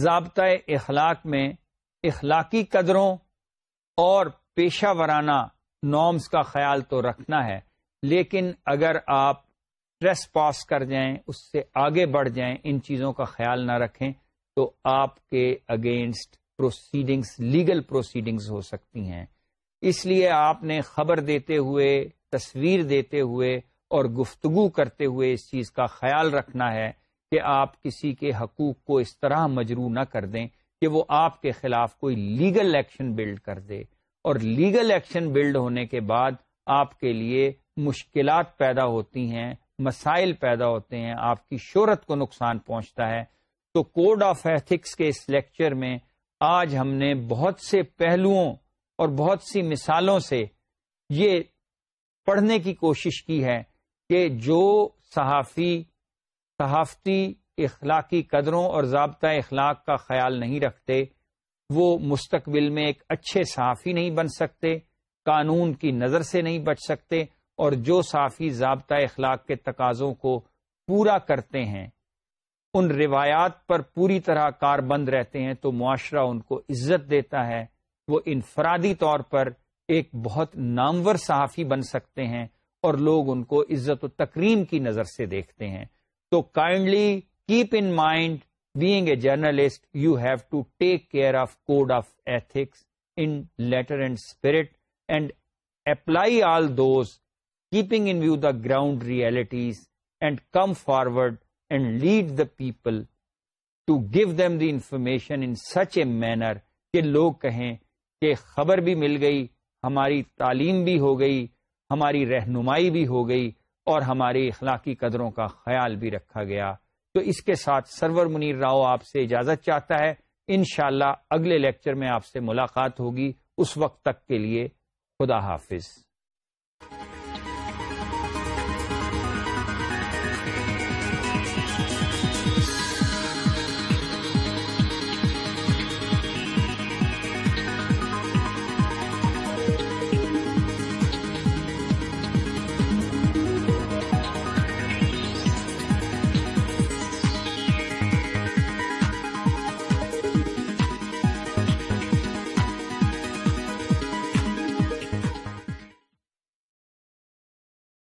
[SPEAKER 1] ضابطۂ اخلاق میں اخلاقی قدروں اور پیشہ ورانہ نارمس کا خیال تو رکھنا ہے لیکن اگر آپ پاس کر جائیں اس سے آگے بڑھ جائیں ان چیزوں کا خیال نہ رکھیں تو آپ کے اگینسٹ پروسیڈنگس لیگل پروسیڈنگس ہو سکتی ہیں اس لیے آپ نے خبر دیتے ہوئے تصویر دیتے ہوئے اور گفتگو کرتے ہوئے اس چیز کا خیال رکھنا ہے کہ آپ کسی کے حقوق کو اس طرح مجرو نہ کر دیں کہ وہ آپ کے خلاف کوئی لیگل ایکشن بلڈ کر دے اور لیگل ایکشن بلڈ ہونے کے بعد آپ کے لیے مشکلات پیدا ہوتی ہیں مسائل پیدا ہوتے ہیں آپ کی شہرت کو نقصان پہنچتا ہے تو کوڈ آف ایتھکس کے اس لیکچر میں آج ہم نے بہت سے پہلوؤں اور بہت سی مثالوں سے یہ پڑھنے کی کوشش کی ہے کہ جو صحافی صحافتی اخلاقی قدروں اور ضابطۂ اخلاق کا خیال نہیں رکھتے وہ مستقبل میں ایک اچھے صحافی نہیں بن سکتے قانون کی نظر سے نہیں بچ سکتے اور جو صافی ضابطہ اخلاق کے تقاضوں کو پورا کرتے ہیں ان روایات پر پوری طرح کار بند رہتے ہیں تو معاشرہ ان کو عزت دیتا ہے وہ انفرادی طور پر ایک بہت نامور صحافی بن سکتے ہیں اور لوگ ان کو عزت و تکریم کی نظر سے دیکھتے ہیں تو kindly keep in mind being a journalist you have to take care of code of ethics in letter and spirit and apply all those keeping in view the ground realities and come forward and lead the people to give them the information in such a manner کہ لوگ کہیں کہ خبر بھی مل گئی ہماری تعلیم بھی ہو گئی ہماری رہنمائی بھی ہو گئی اور ہمارے اخلاقی قدروں کا خیال بھی رکھا گیا تو اس کے ساتھ سرور منیر راؤ آپ سے اجازت چاہتا ہے انشاءاللہ اگلے لیکچر میں آپ سے ملاقات ہوگی اس وقت تک کے لیے خدا حافظ